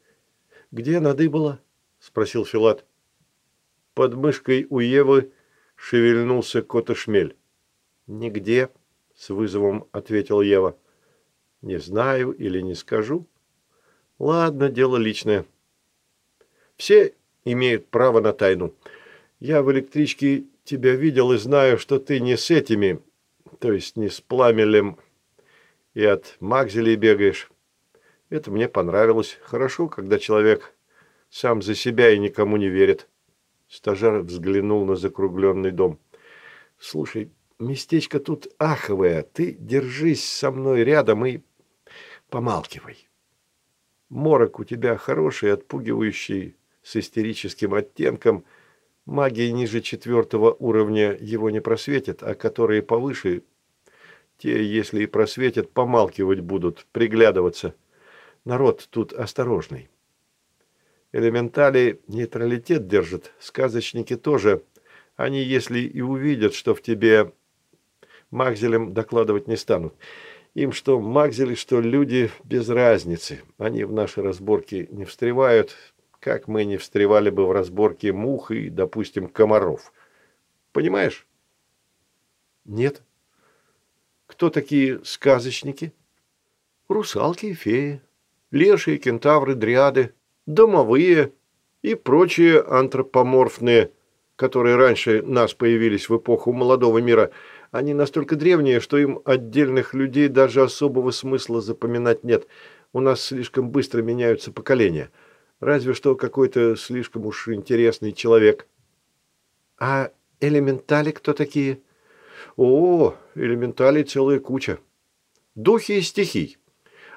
Где надыбало?» – спросил Филат. Под мышкой у Евы шевельнулся котошмель. «Нигде», – с вызовом ответила Ева. «Не знаю или не скажу». Ладно, дело личное. Все имеют право на тайну. Я в электричке тебя видел и знаю, что ты не с этими, то есть не с Пламелем и от Макзелей бегаешь. Это мне понравилось. Хорошо, когда человек сам за себя и никому не верит. Стажар взглянул на закругленный дом. Слушай, местечко тут аховое. Ты держись со мной рядом и помалкивай. Морок у тебя хороший, отпугивающий, с истерическим оттенком. Магия ниже четвертого уровня его не просветит, а которые повыше, те, если и просветят, помалкивать будут, приглядываться. Народ тут осторожный. Элементали нейтралитет держат, сказочники тоже. Они, если и увидят, что в тебе Макзелем докладывать не станут. Им что Макзели, что люди без разницы. Они в наши разборки не встревают, как мы не встревали бы в разборки мух и, допустим, комаров. Понимаешь? Нет. Кто такие сказочники? Русалки и феи, лешие, кентавры, дриады, домовые и прочие антропоморфные, которые раньше нас появились в эпоху молодого мира – они настолько древние, что им отдельных людей даже особого смысла запоминать нет. У нас слишком быстро меняются поколения. Разве что какой-то слишком уж интересный человек. А элементали кто такие? О, элементали целая куча. Духи и стихий.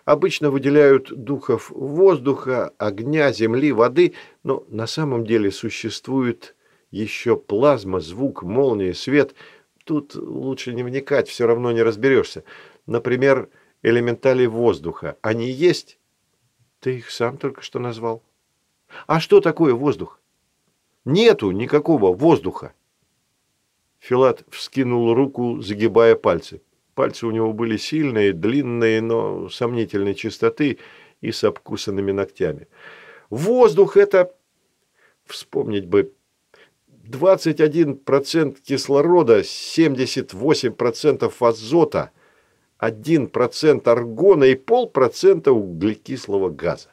Обычно выделяют духов воздуха, огня, земли, воды, но на самом деле существует еще плазма, звук, молния, свет – Тут лучше не вникать, все равно не разберешься. Например, элементали воздуха. Они есть? Ты их сам только что назвал. А что такое воздух? Нету никакого воздуха. Филат вскинул руку, загибая пальцы. Пальцы у него были сильные, длинные, но сомнительной чистоты и с обкусанными ногтями. Воздух – это... Вспомнить бы 21% кислорода, 78% азота, 1% аргона и полпроцента углекислого газа.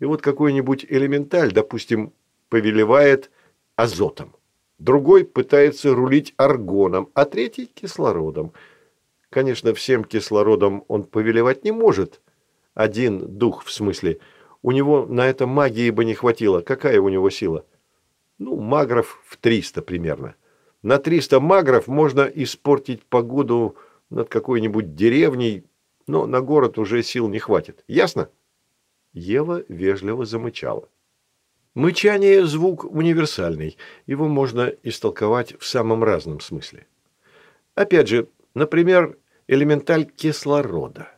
И вот какой-нибудь элементаль, допустим, повелевает азотом. Другой пытается рулить аргоном, а третий – кислородом. Конечно, всем кислородом он повелевать не может. Один дух, в смысле. У него на это магии бы не хватило. Какая у него сила? Ну, магров в 300 примерно. На 300 магров можно испортить погоду над какой-нибудь деревней, но на город уже сил не хватит. Ясно? Ева вежливо замычала. Мычание – звук универсальный. Его можно истолковать в самом разном смысле. Опять же, например, элементаль кислорода.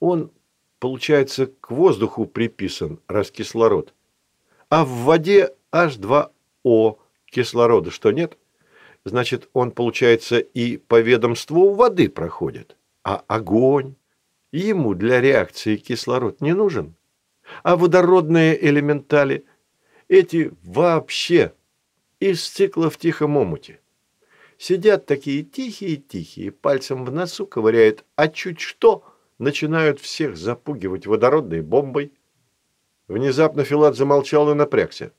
Он, получается, к воздуху приписан, раз кислород. А в воде H2O кислорода, что нет? Значит, он, получается, и по ведомству воды проходит. А огонь? Ему для реакции кислород не нужен. А водородные элементали? Эти вообще из цикла в тихом омуте. Сидят такие тихие-тихие, пальцем в носу ковыряют, а чуть что начинают всех запугивать водородной бомбой. Внезапно Филат замолчал и напрягся.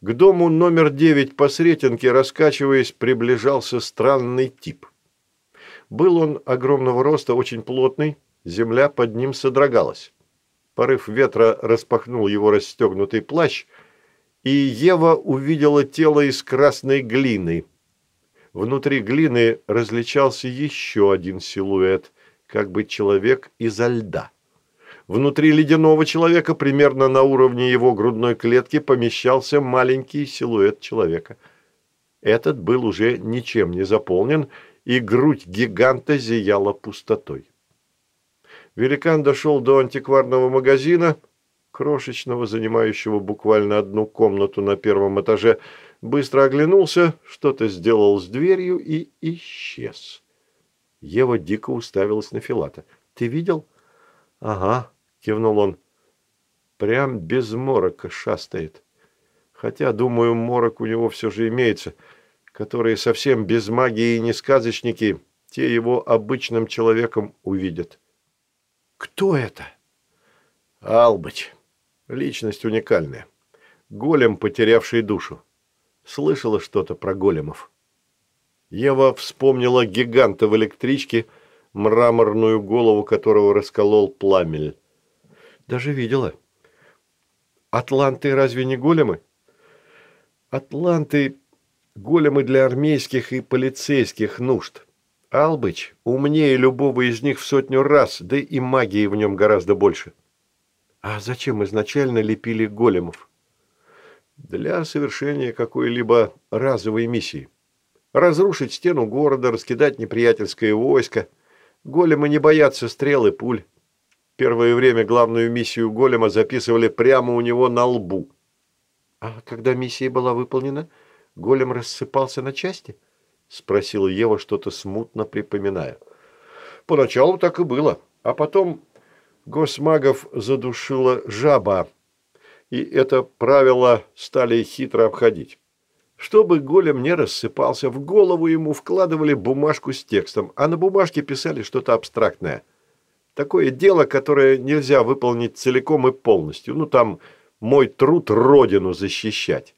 К дому номер девять по Сретенке, раскачиваясь, приближался странный тип. Был он огромного роста, очень плотный, земля под ним содрогалась. Порыв ветра распахнул его расстегнутый плащ, и Ева увидела тело из красной глины. Внутри глины различался еще один силуэт, как бы человек изо льда. Внутри ледяного человека, примерно на уровне его грудной клетки, помещался маленький силуэт человека. Этот был уже ничем не заполнен, и грудь гиганта зияла пустотой. Великан дошел до антикварного магазина, крошечного, занимающего буквально одну комнату на первом этаже, быстро оглянулся, что-то сделал с дверью и исчез. Ева дико уставилась на Филата. «Ты видел?» «Ага», – кивнул он. «Прям без морока шастает. Хотя, думаю, морок у него все же имеется, которые совсем без магии не сказочники, те его обычным человеком увидят». «Кто это?» «Албыч. Личность уникальная. Голем, потерявший душу. Слышала что-то про големов?» Ева вспомнила гиганта в электричке, мраморную голову которого расколол пламель. Даже видела. Атланты разве не големы? Атланты – големы для армейских и полицейских нужд. Албыч умнее любого из них в сотню раз, да и магии в нем гораздо больше. А зачем изначально лепили големов? Для совершения какой-либо разовой миссии. Разрушить стену города, раскидать неприятельское войско. Големы не боятся стрел и пуль. Первое время главную миссию голема записывали прямо у него на лбу. А когда миссия была выполнена, голем рассыпался на части? Спросила Ева, что-то смутно припоминая. Поначалу так и было, а потом госмагов задушила жаба, и это правило стали хитро обходить. Чтобы голем не рассыпался, в голову ему вкладывали бумажку с текстом, а на бумажке писали что-то абстрактное – Такое дело, которое нельзя выполнить целиком и полностью. Ну, там, мой труд родину защищать.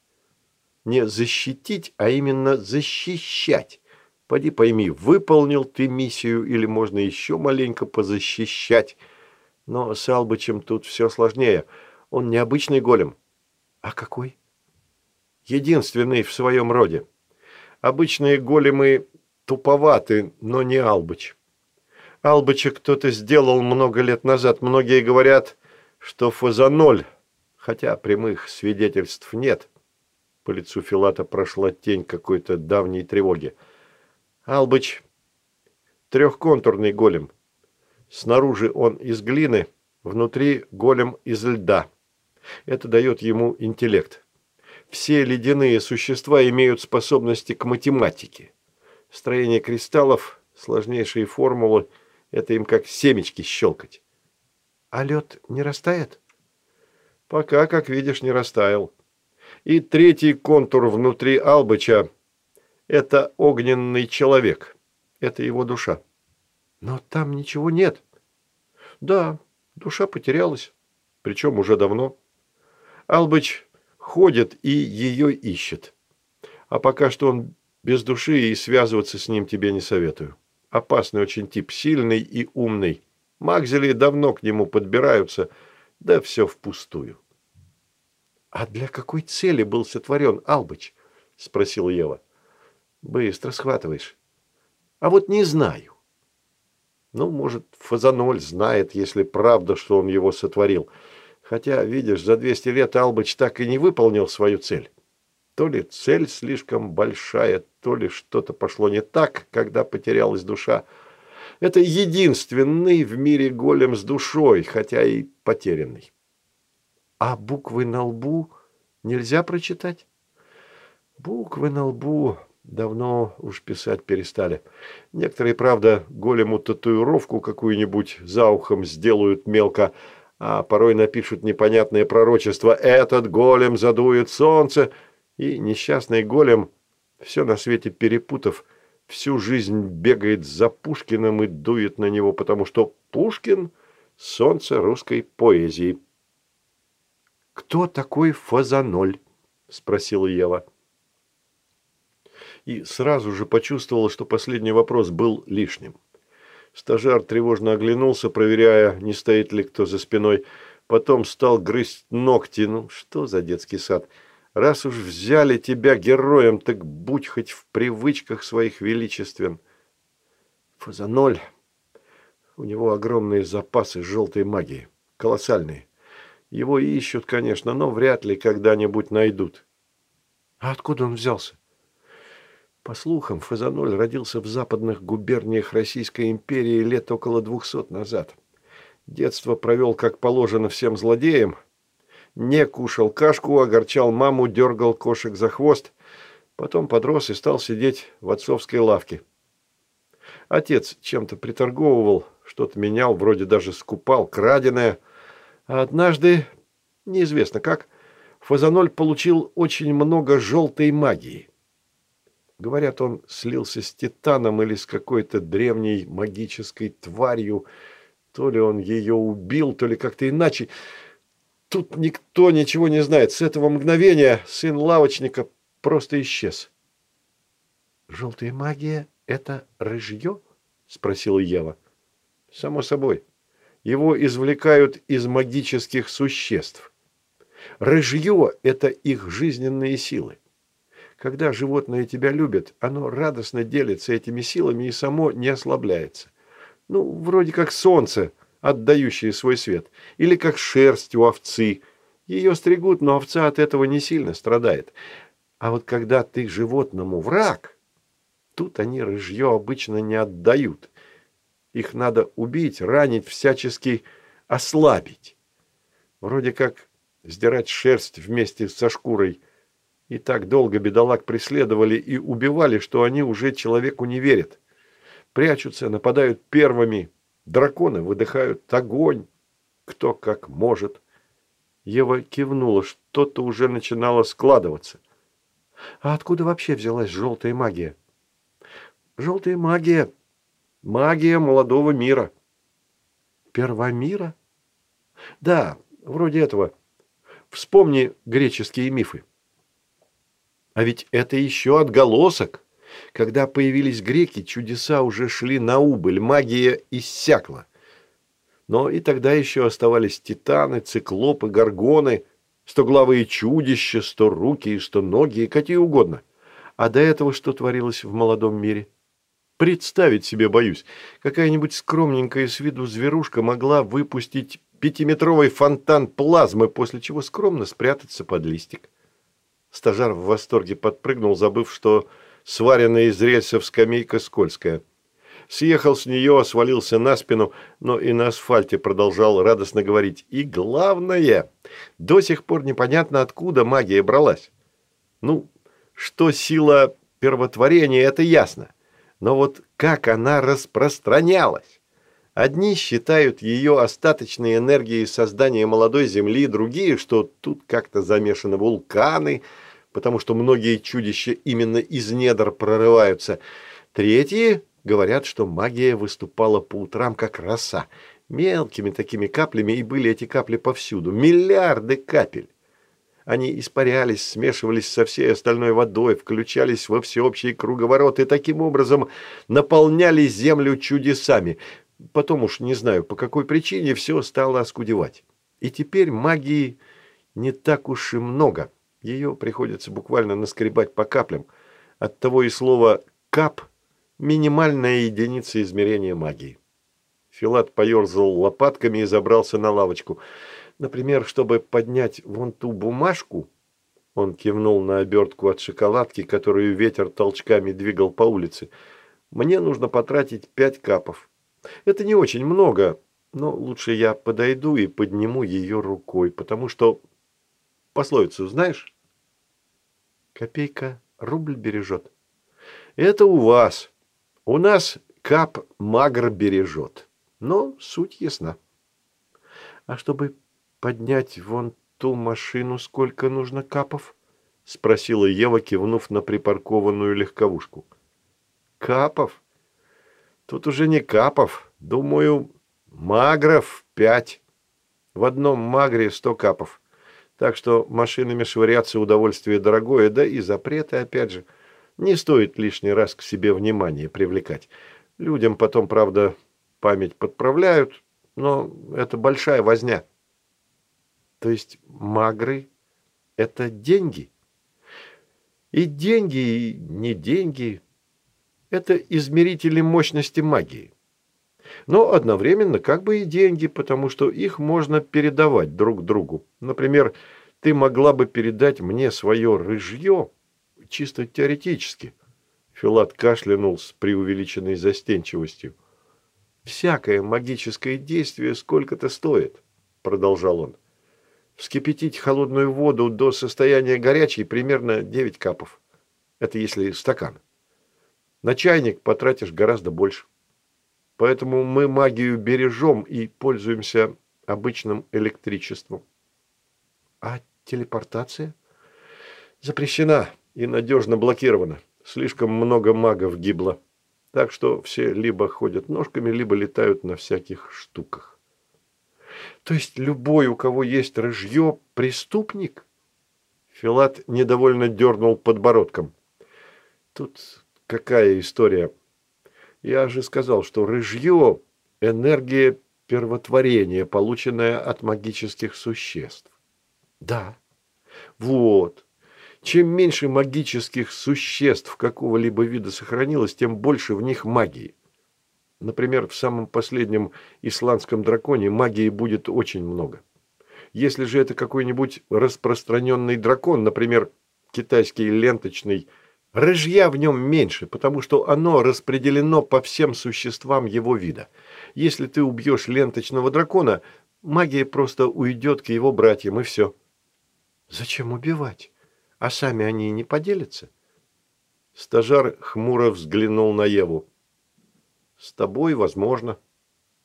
Не защитить, а именно защищать. Поди пойми, выполнил ты миссию или можно еще маленько позащищать. Но с Албычем тут все сложнее. Он необычный голем. А какой? Единственный в своем роде. Обычные големы туповаты, но не Албыч. Албыча кто-то сделал много лет назад. Многие говорят, что фазаноль, хотя прямых свидетельств нет. По лицу Филата прошла тень какой-то давней тревоги. Албыч – трехконтурный голем. Снаружи он из глины, внутри голем из льда. Это дает ему интеллект. Все ледяные существа имеют способности к математике. Строение кристаллов, сложнейшие формулы – это им как семечки щелкать. А лед не растает? Пока, как видишь, не растаял. И третий контур внутри Албыча – это огненный человек. Это его душа. Но там ничего нет. Да, душа потерялась. Причем уже давно. Албыч ходит и ее ищет. А пока что он без души и связываться с ним тебе не советую. Опасный очень тип, сильный и умный. Макзели давно к нему подбираются, да все впустую. «А для какой цели был сотворен Албыч?» – спросил Ева. «Быстро схватываешь». «А вот не знаю». «Ну, может, Фазаноль знает, если правда, что он его сотворил. Хотя, видишь, за 200 лет Албыч так и не выполнил свою цель». То ли цель слишком большая, то ли что-то пошло не так, когда потерялась душа. Это единственный в мире голем с душой, хотя и потерянный. А буквы на лбу нельзя прочитать? Буквы на лбу Давно уж писать перестали. Некоторые, правда, голему татуировку какую-нибудь за ухом сделают мелко, а порой напишут непонятное пророчество «Этот голем задует солнце», и несчастный голем, все на свете перепутав, всю жизнь бегает за Пушкиным и дует на него, потому что Пушкин – солнце русской поэзии. «Кто такой Фазаноль?» – спросила Ева и сразу же почувствовал, что последний вопрос был лишним. Стажар тревожно оглянулся, проверяя, не стоит ли кто за спиной. Потом стал грызть ногти. Ну, что за детский сад? Раз уж взяли тебя героем, так будь хоть в привычках своих величествен. Фазаноль. У него огромные запасы желтой магии. Колоссальные. Его ищут, конечно, но вряд ли когда-нибудь найдут. А откуда он взялся? По слухам, Фазаноль родился в западных губерниях Российской империи лет около двухсот назад. Детство провел, как положено всем злодеям. Не кушал кашку, огорчал маму, дергал кошек за хвост. Потом подрос и стал сидеть в отцовской лавке. Отец чем-то приторговывал, что-то менял, вроде даже скупал, краденое. А однажды, неизвестно как, Фазаноль получил очень много желтой магии. Говорят, он слился с Титаном или с какой-то древней магической тварью. То ли он ее убил, то ли как-то иначе. Тут никто ничего не знает. С этого мгновения сын лавочника просто исчез. «Желтая магия — это рыжье?» — спросила Ева. «Само собой. Его извлекают из магических существ. Рыжье — это их жизненные силы. Когда животное тебя любит, оно радостно делится этими силами и само не ослабляется. Ну, вроде как солнце, отдающее свой свет, или как шерсть у овцы. Ее стригут, но овца от этого не сильно страдает. А вот когда ты животному враг, тут они рыжье обычно не отдают. Их надо убить, ранить, всячески ослабить. Вроде как сдирать шерсть вместе со шкурой – и так долго бедолаг преследовали и убивали, что они уже человеку не верят. Прячутся, нападают первыми. Драконы выдыхают огонь. Кто как может. Ева кивнула, что-то уже начинало складываться. А откуда вообще взялась желтая магия? Желтая магия. Магия молодого мира. Первомира? Да, вроде этого. Вспомни греческие мифы. А ведь это еще отголосок. Когда появились греки, чудеса уже шли на убыль, магия иссякла. Но и тогда еще оставались титаны, циклопы, горгоны, стоглавые чудища, сто руки и сто ноги, и какие угодно. А до этого что творилось в молодом мире? Представить себе боюсь. Какая-нибудь скромненькая с виду зверушка могла выпустить пятиметровый фонтан плазмы, после чего скромно спрятаться под листик. Стажар в восторге подпрыгнул, забыв, что сваренная из рельсов скамейка скользкая. Съехал с нее, свалился на спину, но и на асфальте продолжал радостно говорить. И главное, до сих пор непонятно, откуда магия бралась. Ну, что сила первотворения, это ясно. Но вот как она распространялась? Одни считают ее остаточной энергией создания молодой Земли, другие, что тут как-то замешаны вулканы, потому что многие чудища именно из недр прорываются. Третьи говорят, что магия выступала по утрам как роса, мелкими такими каплями, и были эти капли повсюду, миллиарды капель. Они испарялись, смешивались со всей остальной водой, включались во всеобщий круговорот и таким образом наполняли землю чудесами – Потом уж не знаю, по какой причине все стало оскудевать. И теперь магии не так уж и много. Ее приходится буквально наскребать по каплям. Оттого и слово «кап» – минимальная единица измерения магии. Филат поерзал лопатками и забрался на лавочку. Например, чтобы поднять вон ту бумажку, он кивнул на обертку от шоколадки, которую ветер толчками двигал по улице, мне нужно потратить пять капов. Это не очень много, но лучше я подойду и подниму ее рукой, потому что... Пословицу знаешь? Копейка рубль бережет. Это у вас. У нас кап магр бережет. Но суть ясна. А чтобы поднять вон ту машину, сколько нужно капов? Спросила Ева, кивнув на припаркованную легковушку. Капов? Тут уже не капов. Думаю, магров пять. В одном магре сто капов. Так что машинами швыряться удовольствие дорогое, да и запреты опять же. Не стоит лишний раз к себе внимание привлекать. Людям потом, правда, память подправляют, но это большая возня. То есть магры – это деньги? И деньги, и не деньги – это измерители мощности магии. Но одновременно как бы и деньги, потому что их можно передавать друг другу. Например, ты могла бы передать мне свое рыжье, чисто теоретически. Филат кашлянул с преувеличенной застенчивостью. «Всякое магическое действие сколько-то стоит», — продолжал он. «Вскипятить холодную воду до состояния горячей примерно 9 капов. Это если стакан. На чайник потратишь гораздо больше. Поэтому мы магию бережем и пользуемся обычным электричеством». «А телепортация?» «Запрещена и надежно блокирована. Слишком много магов гибло. Так что все либо ходят ножками, либо летают на всяких штуках. То есть любой, у кого есть рыжье, преступник? Филат недовольно дернул подбородком. Тут какая история? Я же сказал, что рыжье – энергия первотворения, полученная от магических существ. Да. Вот. Чем меньше магических существ какого-либо вида сохранилось, тем больше в них магии. Например, в самом последнем исландском драконе магии будет очень много. Если же это какой-нибудь распространенный дракон, например, китайский ленточный, рыжья в нем меньше, потому что оно распределено по всем существам его вида. Если ты убьешь ленточного дракона, магия просто уйдет к его братьям, и все. Зачем убивать? А сами они не поделятся? Стажар хмуро взглянул на Еву. С тобой, возможно.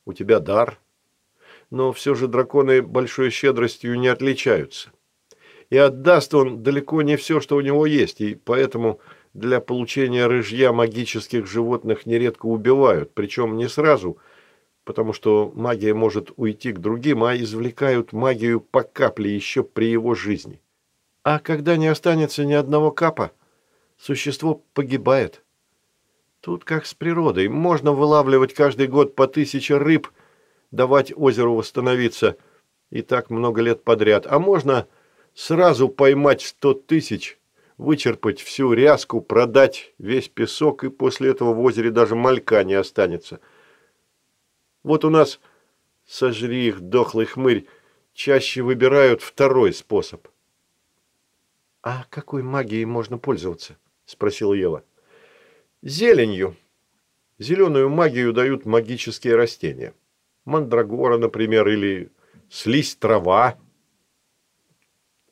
У тебя дар. Но все же драконы большой щедростью не отличаются. И отдаст он далеко не все, что у него есть, и поэтому для получения рыжья магических животных нередко убивают, причем не сразу, потому что магия может уйти к другим, а извлекают магию по капле еще при его жизни. А когда не останется ни одного капа, существо погибает. Тут как с природой. Можно вылавливать каждый год по тысяче рыб, давать озеру восстановиться, и так много лет подряд. А можно сразу поймать сто тысяч, вычерпать всю ряску, продать весь песок, и после этого в озере даже малька не останется. Вот у нас, сожри их, дохлый хмырь, чаще выбирают второй способ – «А какой магией можно пользоваться?» – спросила Ева. «Зеленью. Зеленую магию дают магические растения. Мандрагора, например, или слизь трава.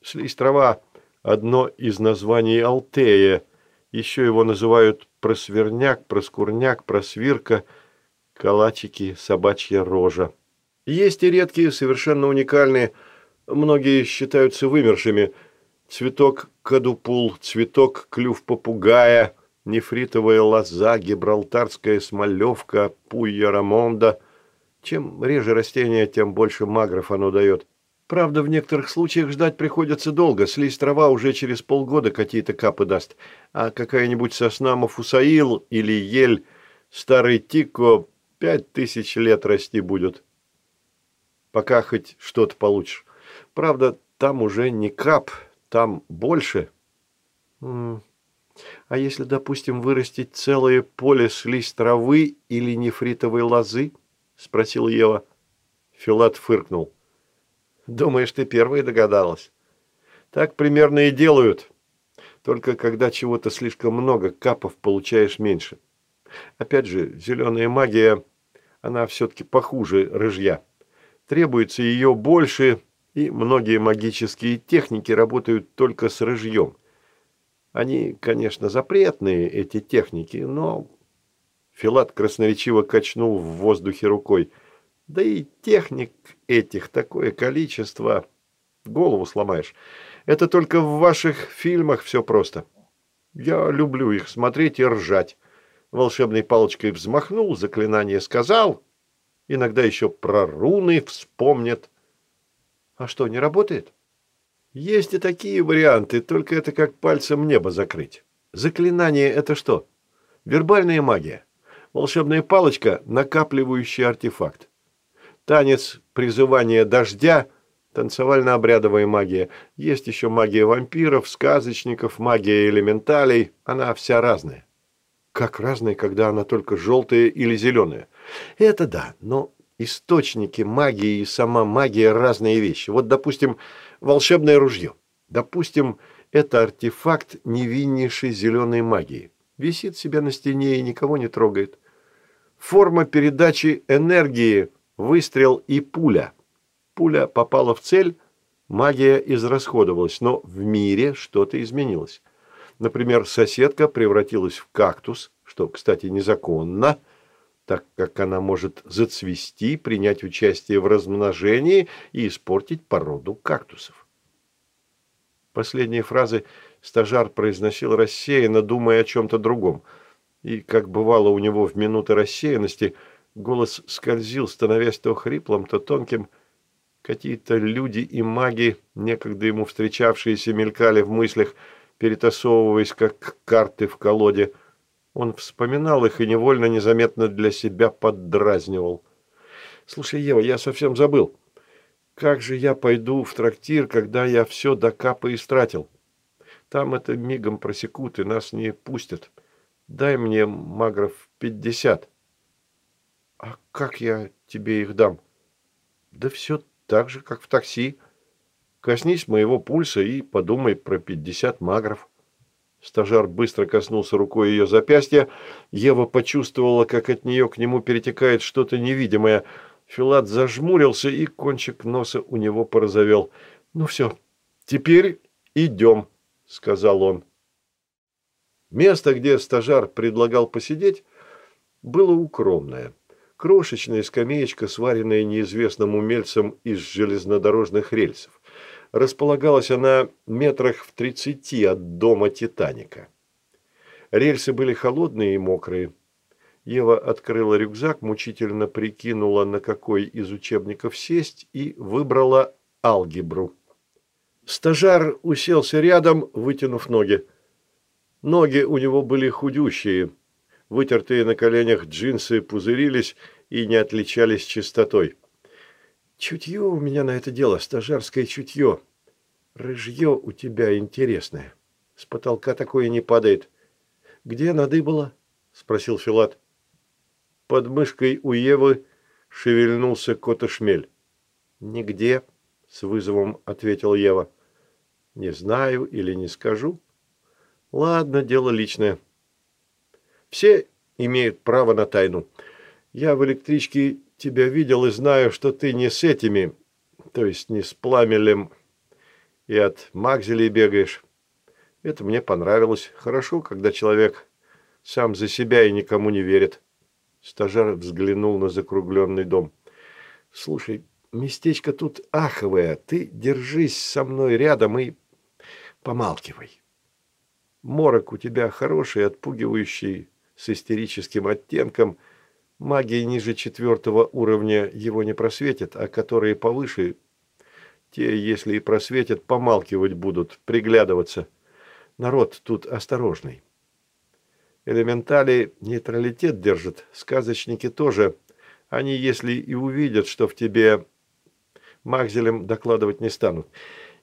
Слизь трава – одно из названий Алтея. Еще его называют просверняк, проскурняк, просвирка, калачики, собачья рожа. Есть и редкие, совершенно уникальные, многие считаются вымершими – цветок кадупул, цветок клюв попугая, нефритовая лоза, гибралтарская смолевка, пуйя рамонда. Чем реже растение, тем больше магров оно дает. Правда, в некоторых случаях ждать приходится долго. Слизь трава уже через полгода какие-то капы даст. А какая-нибудь сосна Мафусаил или ель, старый тико, пять тысяч лет расти будет. Пока хоть что-то получишь. Правда, там уже не кап, там больше. А если, допустим, вырастить целое поле слизь травы или нефритовой лозы? Спросил Ева. Филат фыркнул. Думаешь, ты первая догадалась? Так примерно и делают. Только когда чего-то слишком много, капов получаешь меньше. Опять же, зеленая магия, она все-таки похуже рыжья. Требуется ее больше, и многие магические техники работают только с рыжьем. Они, конечно, запретные, эти техники, но...» Филат красноречиво качнул в воздухе рукой. «Да и техник этих такое количество. Голову сломаешь. Это только в ваших фильмах все просто. Я люблю их смотреть и ржать». Волшебной палочкой взмахнул, заклинание сказал. Иногда еще про руны вспомнят. А что, не работает? Есть и такие варианты, только это как пальцем небо закрыть. Заклинание – это что? Вербальная магия. Волшебная палочка – накапливающий артефакт. Танец призывания дождя – танцевально-обрядовая магия. Есть еще магия вампиров, сказочников, магия элементалей. Она вся разная. Как разная, когда она только желтая или зеленая? Это да, но источники магии и сама магия – разные вещи. Вот, допустим, волшебное ружье. Допустим, это артефакт невиннейшей зеленой магии. Висит себя на стене и никого не трогает. Форма передачи энергии – выстрел и пуля. Пуля попала в цель, магия израсходовалась, но в мире что-то изменилось. Например, соседка превратилась в кактус, что, кстати, незаконно – так как она может зацвести, принять участие в размножении и испортить породу кактусов. Последние фразы стажар произносил рассеянно, думая о чем-то другом. И, как бывало у него в минуты рассеянности, голос скользил, становясь то хриплым, то тонким. Какие-то люди и маги, некогда ему встречавшиеся, мелькали в мыслях, перетасовываясь, как карты в колоде – он вспоминал их и невольно, незаметно для себя поддразнивал. «Слушай, Ева, я совсем забыл. Как же я пойду в трактир, когда я все до капа истратил? Там это мигом просекут и нас не пустят. Дай мне, Магров, пятьдесят». «А как я тебе их дам?» «Да все так же, как в такси. Коснись моего пульса и подумай про пятьдесят магров». Стажар быстро коснулся рукой ее запястья. Ева почувствовала, как от нее к нему перетекает что-то невидимое. Филат зажмурился, и кончик носа у него порозовел. «Ну все, теперь идем», — сказал он. Место, где стажар предлагал посидеть, было укромное. Крошечная скамеечка, сваренная неизвестным умельцем из железнодорожных рельсов. Располагалась она метрах в тридцати от дома «Титаника». Рельсы были холодные и мокрые. Ева открыла рюкзак, мучительно прикинула, на какой из учебников сесть, и выбрала алгебру. Стажар уселся рядом, вытянув ноги. Ноги у него были худющие, вытертые на коленях джинсы пузырились и не отличались чистотой. Чутье у меня на это дело, стажарское чутье. Рыжье у тебя интересное. С потолка такое не падает. Где надыбало? Спросил Филат. Под мышкой у Евы шевельнулся котошмель. Нигде, с вызовом ответил Ева. Не знаю или не скажу. Ладно, дело личное. Все имеют право на тайну. Я в электричке тебя видел и знаю, что ты не с этими, то есть не с Пламелем и от Макзелей бегаешь. Это мне понравилось. Хорошо, когда человек сам за себя и никому не верит. Стажар взглянул на закругленный дом. Слушай, местечко тут аховое. Ты держись со мной рядом и помалкивай. Морок у тебя хороший, отпугивающий, с истерическим оттенком – Магия ниже четвертого уровня его не просветит, а которые повыше, те, если и просветят, помалкивать будут, приглядываться. Народ тут осторожный. Элементали нейтралитет держат, сказочники тоже. Они, если и увидят, что в тебе Макзелем докладывать не станут.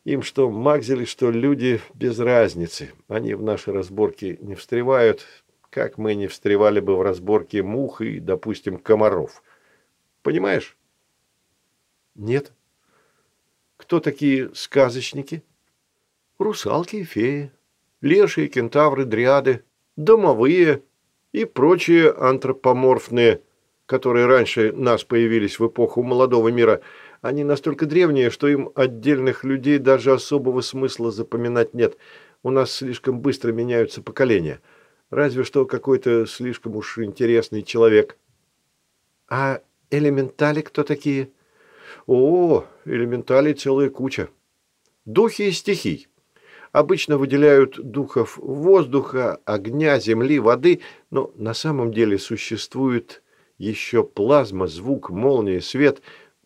Им что Макзели, что люди без разницы. Они в наши разборки не встревают, как мы не встревали бы в разборки мух и, допустим, комаров. Понимаешь? Нет. Кто такие сказочники? Русалки и феи, лешие, кентавры, дриады, домовые и прочие антропоморфные, которые раньше нас появились в эпоху молодого мира. Они настолько древние, что им отдельных людей даже особого смысла запоминать нет – У нас слишком быстро меняются поколения. Разве что какой-то слишком уж интересный человек. А элементали кто такие? О, элементалей целая куча. Духи и стихий. Обычно выделяют духов воздуха, огня, земли, воды, но на самом деле существует еще плазма, звук, молния, свет.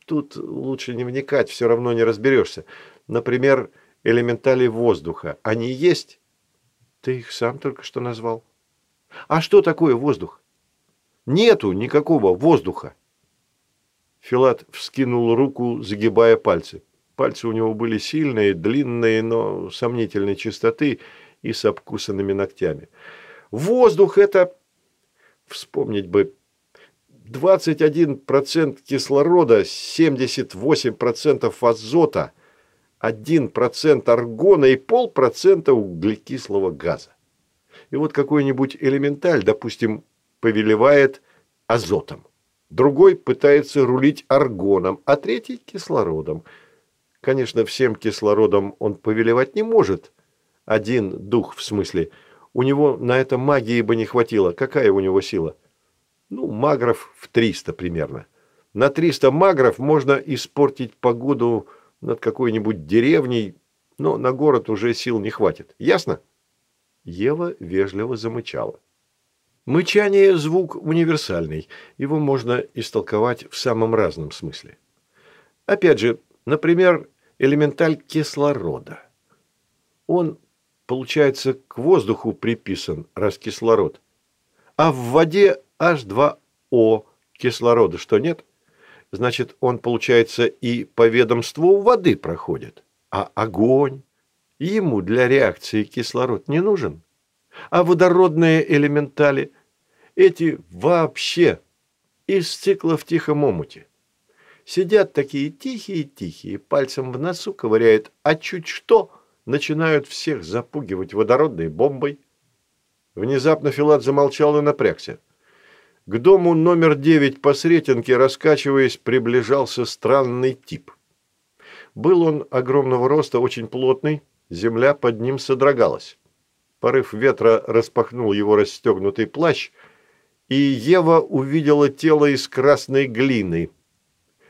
Тут лучше не вникать, все равно не разберешься. Например, элементали воздуха. Они есть? Ты их сам только что назвал. А что такое воздух? Нету никакого воздуха. Филат вскинул руку, загибая пальцы. Пальцы у него были сильные, длинные, но сомнительной чистоты и с обкусанными ногтями. Воздух – это, вспомнить бы, 21% кислорода, 78% азота, 1% аргона и полпроцента углекислого газа. И вот какой-нибудь элементаль, допустим, повелевает азотом, другой пытается рулить аргоном, а третий – кислородом – Конечно, всем кислородом он повелевать не может. Один дух, в смысле. У него на это магии бы не хватило. Какая у него сила? Ну, магров в 300 примерно. На 300 магров можно испортить погоду над какой-нибудь деревней, но на город уже сил не хватит. Ясно? Ева вежливо замычала. Мычание – звук универсальный. Его можно истолковать в самом разном смысле. Опять же, например, элементаль кислорода. Он, получается, к воздуху приписан, раз кислород. А в воде H2O кислорода что нет? Значит, он, получается, и по ведомству воды проходит. А огонь? Ему для реакции кислород не нужен. А водородные элементали? Эти вообще из цикла в тихом омуте. Сидят такие тихие-тихие, пальцем в носу ковыряют, а чуть что начинают всех запугивать водородной бомбой. Внезапно Филат замолчал и напрягся. К дому номер девять по Сретенке, раскачиваясь, приближался странный тип. Был он огромного роста, очень плотный, земля под ним содрогалась. Порыв ветра распахнул его расстегнутый плащ, и Ева увидела тело из красной глины,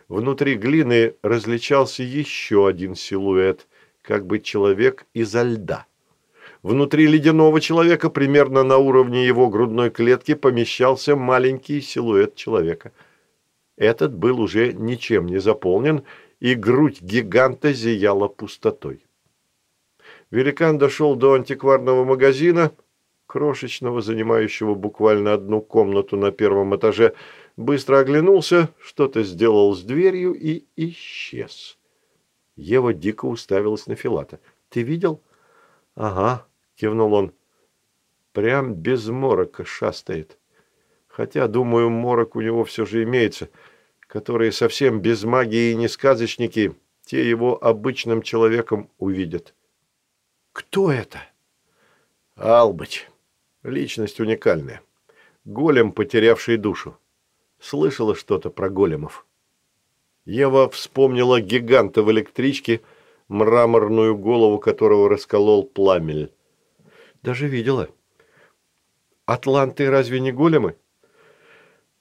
Внутри глины различался еще один силуэт, как бы человек изо льда. Внутри ледяного человека, примерно на уровне его грудной клетки, помещался маленький силуэт человека. Этот был уже ничем не заполнен, и грудь гиганта зияла пустотой. Великан дошел до антикварного магазина, крошечного, занимающего буквально одну комнату на первом этаже, быстро оглянулся, что-то сделал с дверью и исчез. Ева дико уставилась на Филата. «Ты видел?» «Ага», — кивнул он. «Прям без морока шастает. Хотя, думаю, морок у него все же имеется, которые совсем без магии и не сказочники, те его обычным человеком увидят». «Кто это?» «Албыч. Личность уникальная. Голем, потерявший душу слышала что-то про големов. Ева вспомнила гиганта в электричке, мраморную голову которого расколол пламель. Даже видела. Атланты разве не големы?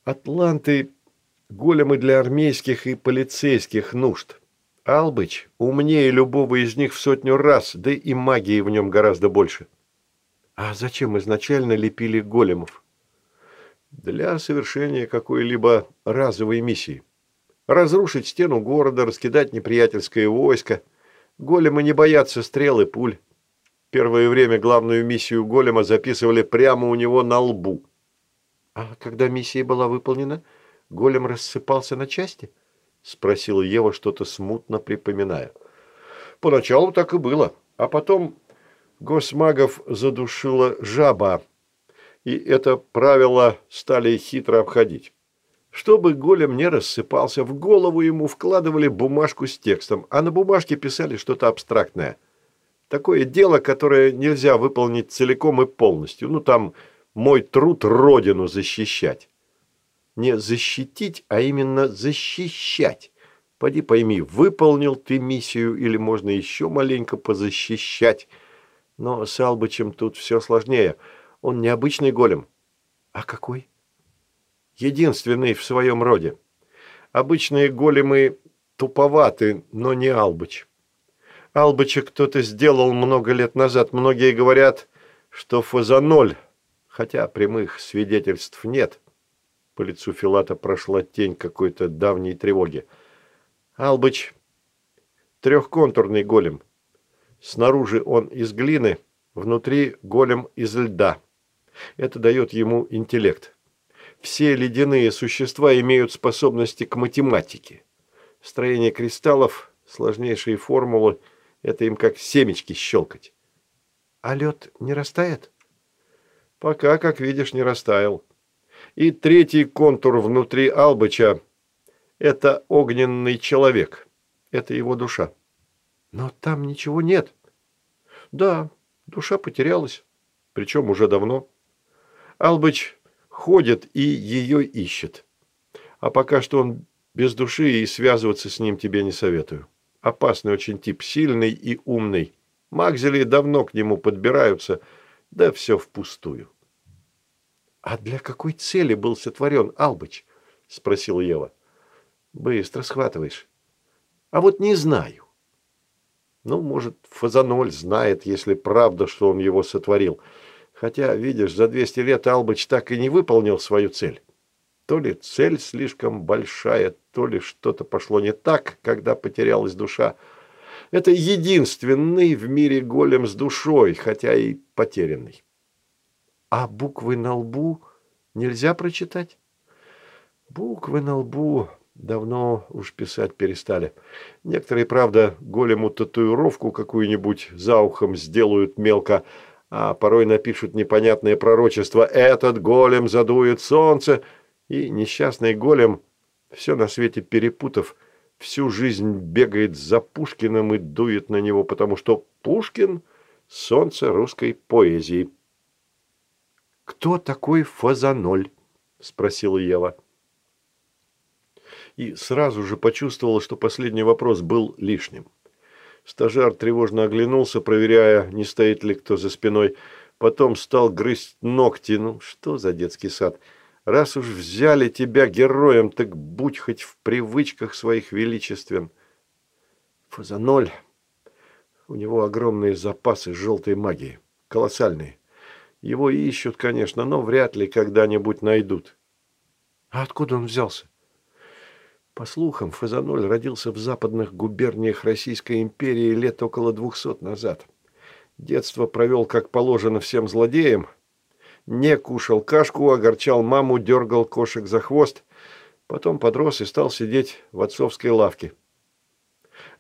Атланты – големы для армейских и полицейских нужд. Албыч умнее любого из них в сотню раз, да и магии в нем гораздо больше. А зачем изначально лепили големов? для совершения какой-либо разовой миссии. Разрушить стену города, раскидать неприятельское войско. Големы не боятся стрел и пуль. Первое время главную миссию голема записывали прямо у него на лбу. А когда миссия была выполнена, голем рассыпался на части? Спросила Ева, что-то смутно припоминая. Поначалу так и было, а потом госмагов задушила жаба, и это правило стали хитро обходить. Чтобы голем не рассыпался, в голову ему вкладывали бумажку с текстом, а на бумажке писали что-то абстрактное. Такое дело, которое нельзя выполнить целиком и полностью. Ну, там, мой труд родину защищать. Не защитить, а именно защищать. Поди пойми, выполнил ты миссию или можно еще маленько позащищать. Но с Албычем тут все сложнее. Он необычный голем. А какой? Единственный в своем роде. Обычные големы туповаты, но не Албыч. Албыча кто-то сделал много лет назад. Многие говорят, что фазаноль, хотя прямых свидетельств нет. По лицу Филата прошла тень какой-то давней тревоги. Албыч – трехконтурный голем. Снаружи он из глины, внутри голем из льда. Это дает ему интеллект. Все ледяные существа имеют способности к математике. Строение кристаллов, сложнейшие формулы – это им как семечки щелкать. А лед не растает? Пока, как видишь, не растаял. И третий контур внутри Албыча – это огненный человек. Это его душа. Но там ничего нет. Да, душа потерялась. Причем уже давно. Албыч ходит и ее ищет. А пока что он без души и связываться с ним тебе не советую. Опасный очень тип, сильный и умный. Магзели давно к нему подбираются, да все впустую. «А для какой цели был сотворен Албыч?» – спросил Ева. «Быстро схватываешь. А вот не знаю». Ну, может, Фазаноль знает, если правда, что он его сотворил. Хотя, видишь, за 200 лет Албыч так и не выполнил свою цель. То ли цель слишком большая, то ли что-то пошло не так, когда потерялась душа. Это единственный в мире голем с душой, хотя и потерянный. А буквы на лбу нельзя прочитать? Буквы на лбу давно уж писать перестали. Некоторые, правда, голему татуировку какую-нибудь за ухом сделают мелко, а порой напишут непонятное пророчество «Этот голем задует солнце», и несчастный голем, все на свете перепутав, всю жизнь бегает за Пушкиным и дует на него, потому что Пушкин – солнце русской поэзии. «Кто такой Фазаноль?» – спросила Ева. И сразу же почувствовала, что последний вопрос был лишним. Стажар тревожно оглянулся, проверяя, не стоит ли кто за спиной. Потом стал грызть ногти. Ну, что за детский сад? Раз уж взяли тебя героем, так будь хоть в привычках своих величествен. Фазаноль. У него огромные запасы желтой магии. Колоссальные. Его ищут, конечно, но вряд ли когда-нибудь найдут. А откуда он взялся? По слухам, Фазаноль родился в западных губерниях Российской империи лет около двухсот назад. Детство провел, как положено всем злодеям. Не кушал кашку, огорчал маму, дергал кошек за хвост. Потом подрос и стал сидеть в отцовской лавке.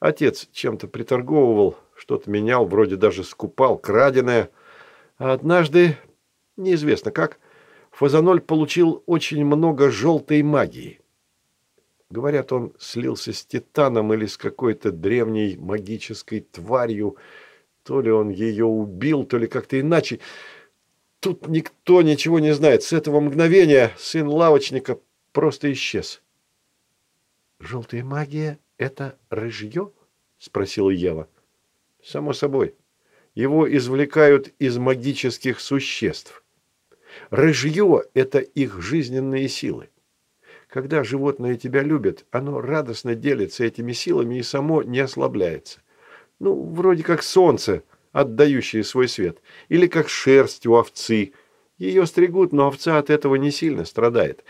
Отец чем-то приторговывал, что-то менял, вроде даже скупал, краденое – а однажды, неизвестно как, Фазаноль получил очень много желтой магии. Говорят, он слился с титаном или с какой-то древней магической тварью. То ли он ее убил, то ли как-то иначе. Тут никто ничего не знает. С этого мгновения сын лавочника просто исчез. «Желтая магия — это рыжье?» — спросила Ева. «Само собой его извлекают из магических существ. Рыжье – это их жизненные силы. Когда животное тебя любит, оно радостно делится этими силами и само не ослабляется. Ну, вроде как солнце, отдающее свой свет, или как шерсть у овцы. Ее стригут, но овца от этого не сильно страдает.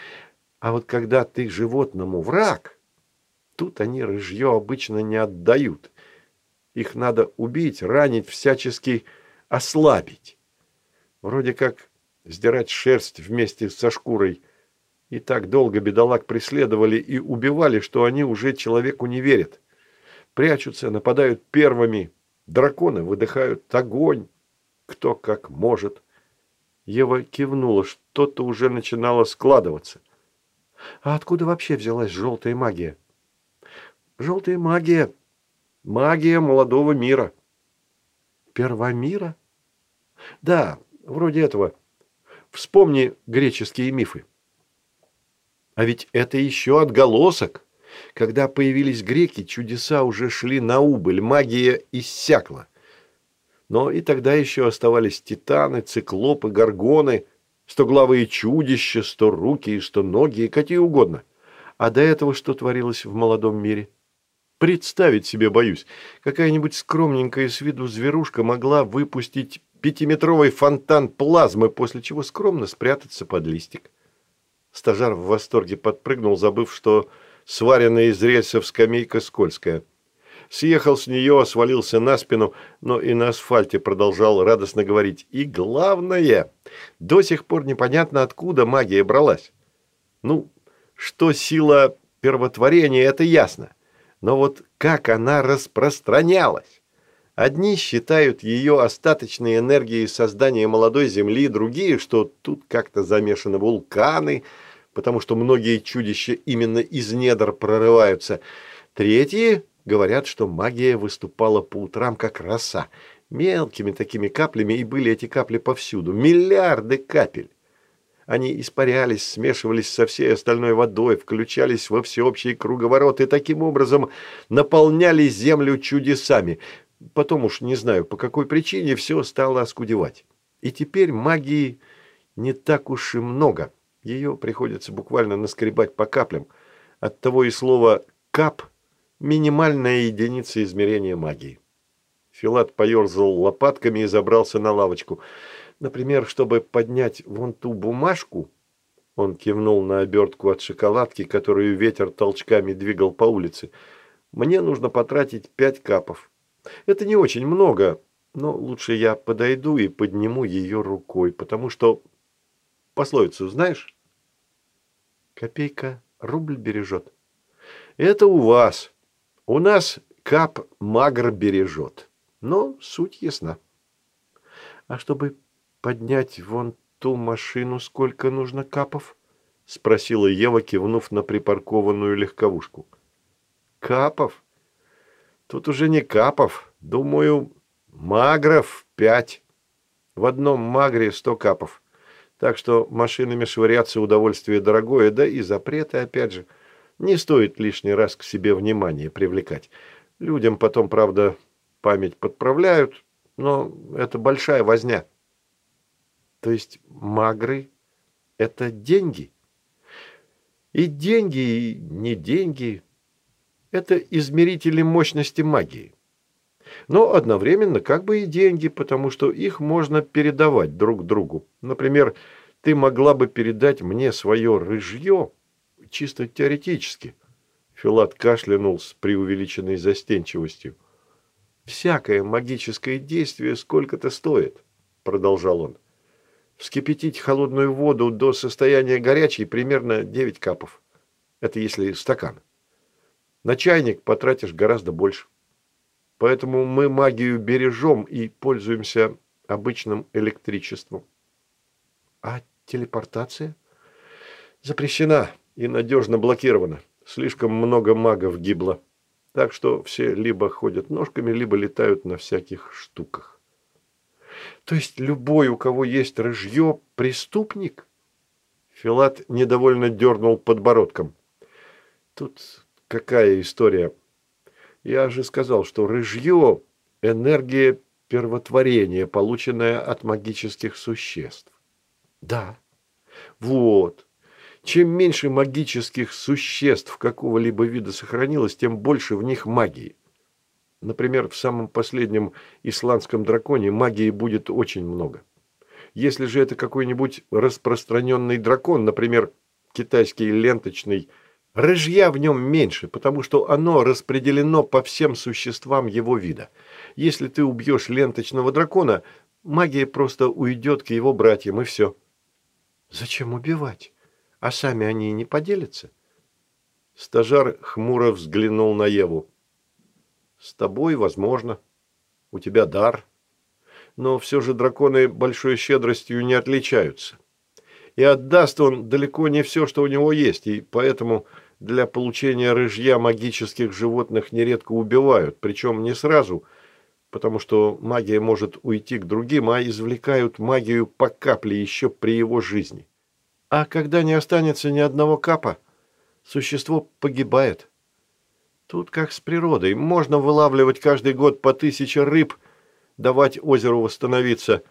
А вот когда ты животному враг, тут они рыжье обычно не отдают. Их надо убить, ранить, всячески ослабить. Вроде как сдирать шерсть вместе со шкурой. И так долго бедолаг преследовали и убивали, что они уже человеку не верят. Прячутся, нападают первыми. Драконы выдыхают огонь. Кто как может. Ева кивнула, что-то уже начинало складываться. А откуда вообще взялась желтая магия? Желтая магия Магия молодого мира. Первомира? Да, вроде этого. Вспомни греческие мифы. А ведь это еще отголосок. Когда появились греки, чудеса уже шли на убыль, магия иссякла. Но и тогда еще оставались титаны, циклопы, горгоны, стоглавые чудища, сто руки и сто ноги, и какие угодно. А до этого что творилось в молодом мире? Представить себе боюсь. Какая-нибудь скромненькая с виду зверушка могла выпустить пятиметровый фонтан плазмы, после чего скромно спрятаться под листик. Стажар в восторге подпрыгнул, забыв, что сваренная из рельсов скамейка скользкая. Съехал с нее, свалился на спину, но и на асфальте продолжал радостно говорить. И главное, до сих пор непонятно, откуда магия бралась. Ну, что сила первотворения, это ясно. Но вот как она распространялась? Одни считают ее остаточной энергией создания молодой Земли, другие, что тут как-то замешаны вулканы, потому что многие чудища именно из недр прорываются. Третьи говорят, что магия выступала по утрам как роса, мелкими такими каплями, и были эти капли повсюду, миллиарды капель. Они испарялись, смешивались со всей остальной водой, включались во всеобщий круговорот и таким образом наполняли землю чудесами. Потом уж не знаю, по какой причине все стало оскудевать. И теперь магии не так уж и много. Ее приходится буквально наскребать по каплям. Оттого и слово «кап» – минимальная единица измерения магии. Филат поерзал лопатками и забрался на лавочку – Например, чтобы поднять вон ту бумажку, он кивнул на обертку от шоколадки, которую ветер толчками двигал по улице, мне нужно потратить пять капов. Это не очень много, но лучше я подойду и подниму ее рукой, потому что... Пословицу знаешь? Копейка рубль бережет. Это у вас. У нас кап магр бережет. Но суть ясна. А чтобы поднять вон ту машину сколько нужно капов?» – спросила Ева, кивнув на припаркованную легковушку. «Капов? Тут уже не капов. Думаю, магров пять. В одном магре сто капов. Так что машинами швыряться удовольствие дорогое, да и запреты опять же. Не стоит лишний раз к себе внимание привлекать. Людям потом, правда, память подправляют, но это большая возня». То есть магры – это деньги? И деньги, и не деньги – это измерители мощности магии. Но одновременно как бы и деньги, потому что их можно передавать друг другу. Например, ты могла бы передать мне свое рыжье, чисто теоретически. Филат кашлянул с преувеличенной застенчивостью. «Всякое магическое действие сколько-то стоит», – продолжал он. Вскипятить холодную воду до состояния горячей примерно 9 капов. Это если стакан. На чайник потратишь гораздо больше. Поэтому мы магию бережем и пользуемся обычным электричеством. А телепортация? Запрещена и надежно блокирована. Слишком много магов гибло. Так что все либо ходят ножками, либо летают на всяких штуках. То есть любой, у кого есть рыжье, преступник? Филат недовольно дернул подбородком. Тут какая история? Я же сказал, что рыжье – энергия первотворения, полученная от магических существ. Да. Вот. Чем меньше магических существ какого-либо вида сохранилось, тем больше в них магии. Например, в самом последнем исландском драконе магии будет очень много. Если же это какой-нибудь распространенный дракон, например, китайский ленточный, рыжья в нем меньше, потому что оно распределено по всем существам его вида. Если ты убьешь ленточного дракона, магия просто уйдет к его братьям, и все. Зачем убивать? А сами они не поделятся? Стажар хмуро взглянул на Еву. С тобой, возможно. У тебя дар. Но все же драконы большой щедростью не отличаются. И отдаст он далеко не все, что у него есть, и поэтому для получения рыжья магических животных нередко убивают, причем не сразу, потому что магия может уйти к другим, а извлекают магию по капле еще при его жизни. А когда не останется ни одного капа, существо погибает. Тут как с природой. Можно вылавливать каждый год по тысяче рыб, давать озеру восстановиться.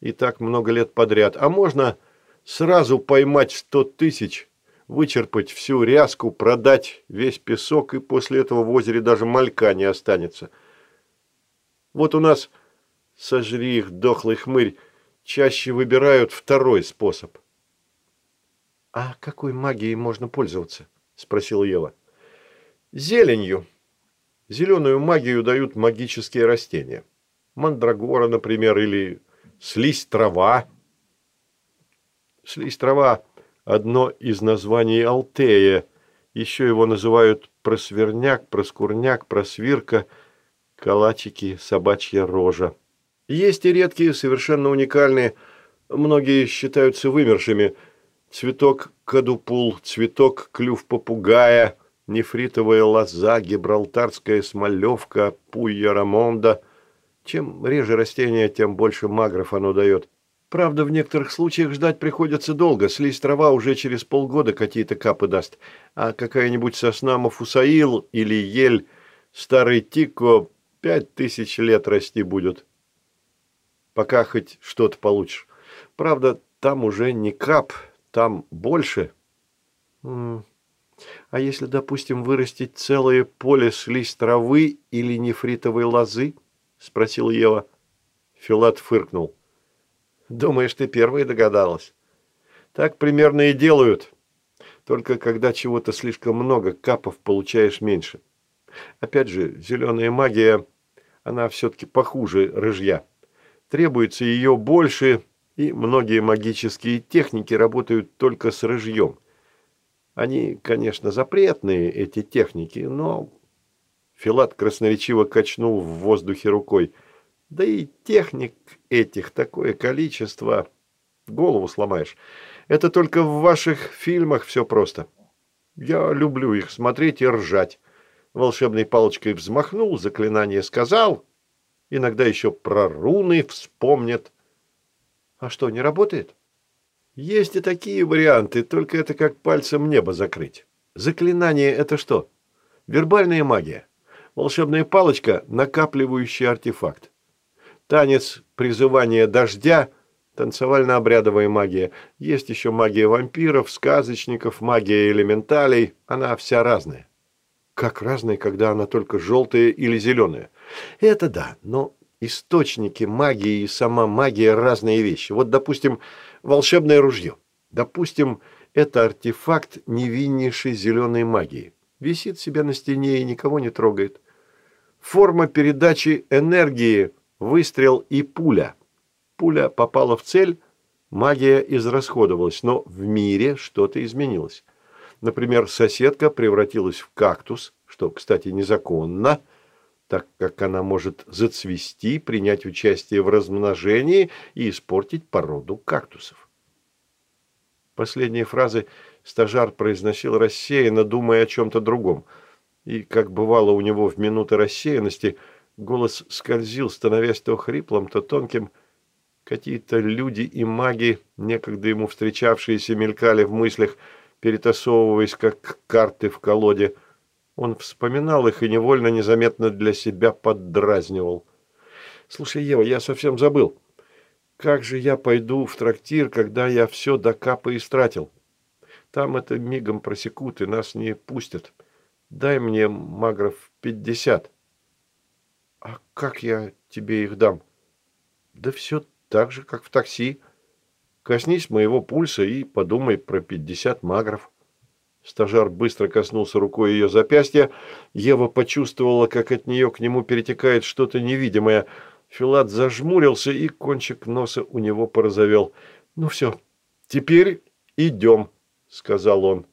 И так много лет подряд. А можно сразу поймать сто тысяч, вычерпать всю ряску, продать весь песок, и после этого в озере даже малька не останется. Вот у нас, сожри их, дохлый хмырь, чаще выбирают второй способ. «А какой магией можно пользоваться?» – спросила Ева. «Зеленью. Зеленую магию дают магические растения. Мандрагора, например, или слизь трава. Слизь трава – одно из названий Алтея. Еще его называют просверняк, проскурняк, просвирка, калачики, собачья рожа. Есть и редкие, совершенно уникальные, многие считаются вымершими. Цветок кадупул, цветок клюв попугая, нефритовая лоза, гибралтарская смолевка, пуйя рамонда. Чем реже растение, тем больше магров оно дает. Правда, в некоторых случаях ждать приходится долго. Слизь трава уже через полгода какие-то капы даст. А какая-нибудь сосна Мафусаил или ель, старый тико, пять тысяч лет расти будет пока хоть что-то получишь. Правда, там уже не кап, там больше. А если, допустим, вырастить целое поле слизь травы или нефритовой лозы? Спросил Ева. Филат фыркнул. Думаешь, ты первой догадалась? Так примерно и делают. Только когда чего-то слишком много, капов получаешь меньше. Опять же, зеленая магия, она все-таки похуже рыжья требуется ее больше, и многие магические техники работают только с рыжьем. Они, конечно, запретные, эти техники, но... Филат красноречиво качнул в воздухе рукой. Да и техник этих такое количество. Голову сломаешь. Это только в ваших фильмах все просто. Я люблю их смотреть и ржать. Волшебной палочкой взмахнул, заклинание сказал, Иногда еще про руны вспомнят. А что, не работает? Есть и такие варианты, только это как пальцем небо закрыть. Заклинание – это что? Вербальная магия. Волшебная палочка – накапливающий артефакт. Танец призывания дождя – танцевально-обрядовая магия. Есть еще магия вампиров, сказочников, магия элементалей. Она вся разная. Как разная, когда она только желтая или зеленая? Это да, но источники магии и сама магия – разные вещи. Вот, допустим, волшебное ружье. Допустим, это артефакт невиннейшей зеленой магии. Висит себе на стене и никого не трогает. Форма передачи энергии – выстрел и пуля. Пуля попала в цель, магия израсходовалась, но в мире что-то изменилось. Например, соседка превратилась в кактус, что, кстати, незаконно – так как она может зацвести, принять участие в размножении и испортить породу кактусов. Последние фразы стажар произносил рассеянно, думая о чем-то другом. И, как бывало у него в минуты рассеянности, голос скользил, становясь то хриплым, то тонким. Какие-то люди и маги, некогда ему встречавшиеся, мелькали в мыслях, перетасовываясь, как карты в колоде – он вспоминал их и невольно, незаметно для себя поддразнивал. «Слушай, Ева, я совсем забыл. Как же я пойду в трактир, когда я все до капа истратил? Там это мигом просекут и нас не пустят. Дай мне, Магров, пятьдесят». «А как я тебе их дам?» «Да все так же, как в такси. Коснись моего пульса и подумай про пятьдесят магров». Стажар быстро коснулся рукой ее запястья. Ева почувствовала, как от нее к нему перетекает что-то невидимое. Филат зажмурился, и кончик носа у него порозовел. «Ну все, теперь идем», — сказал он.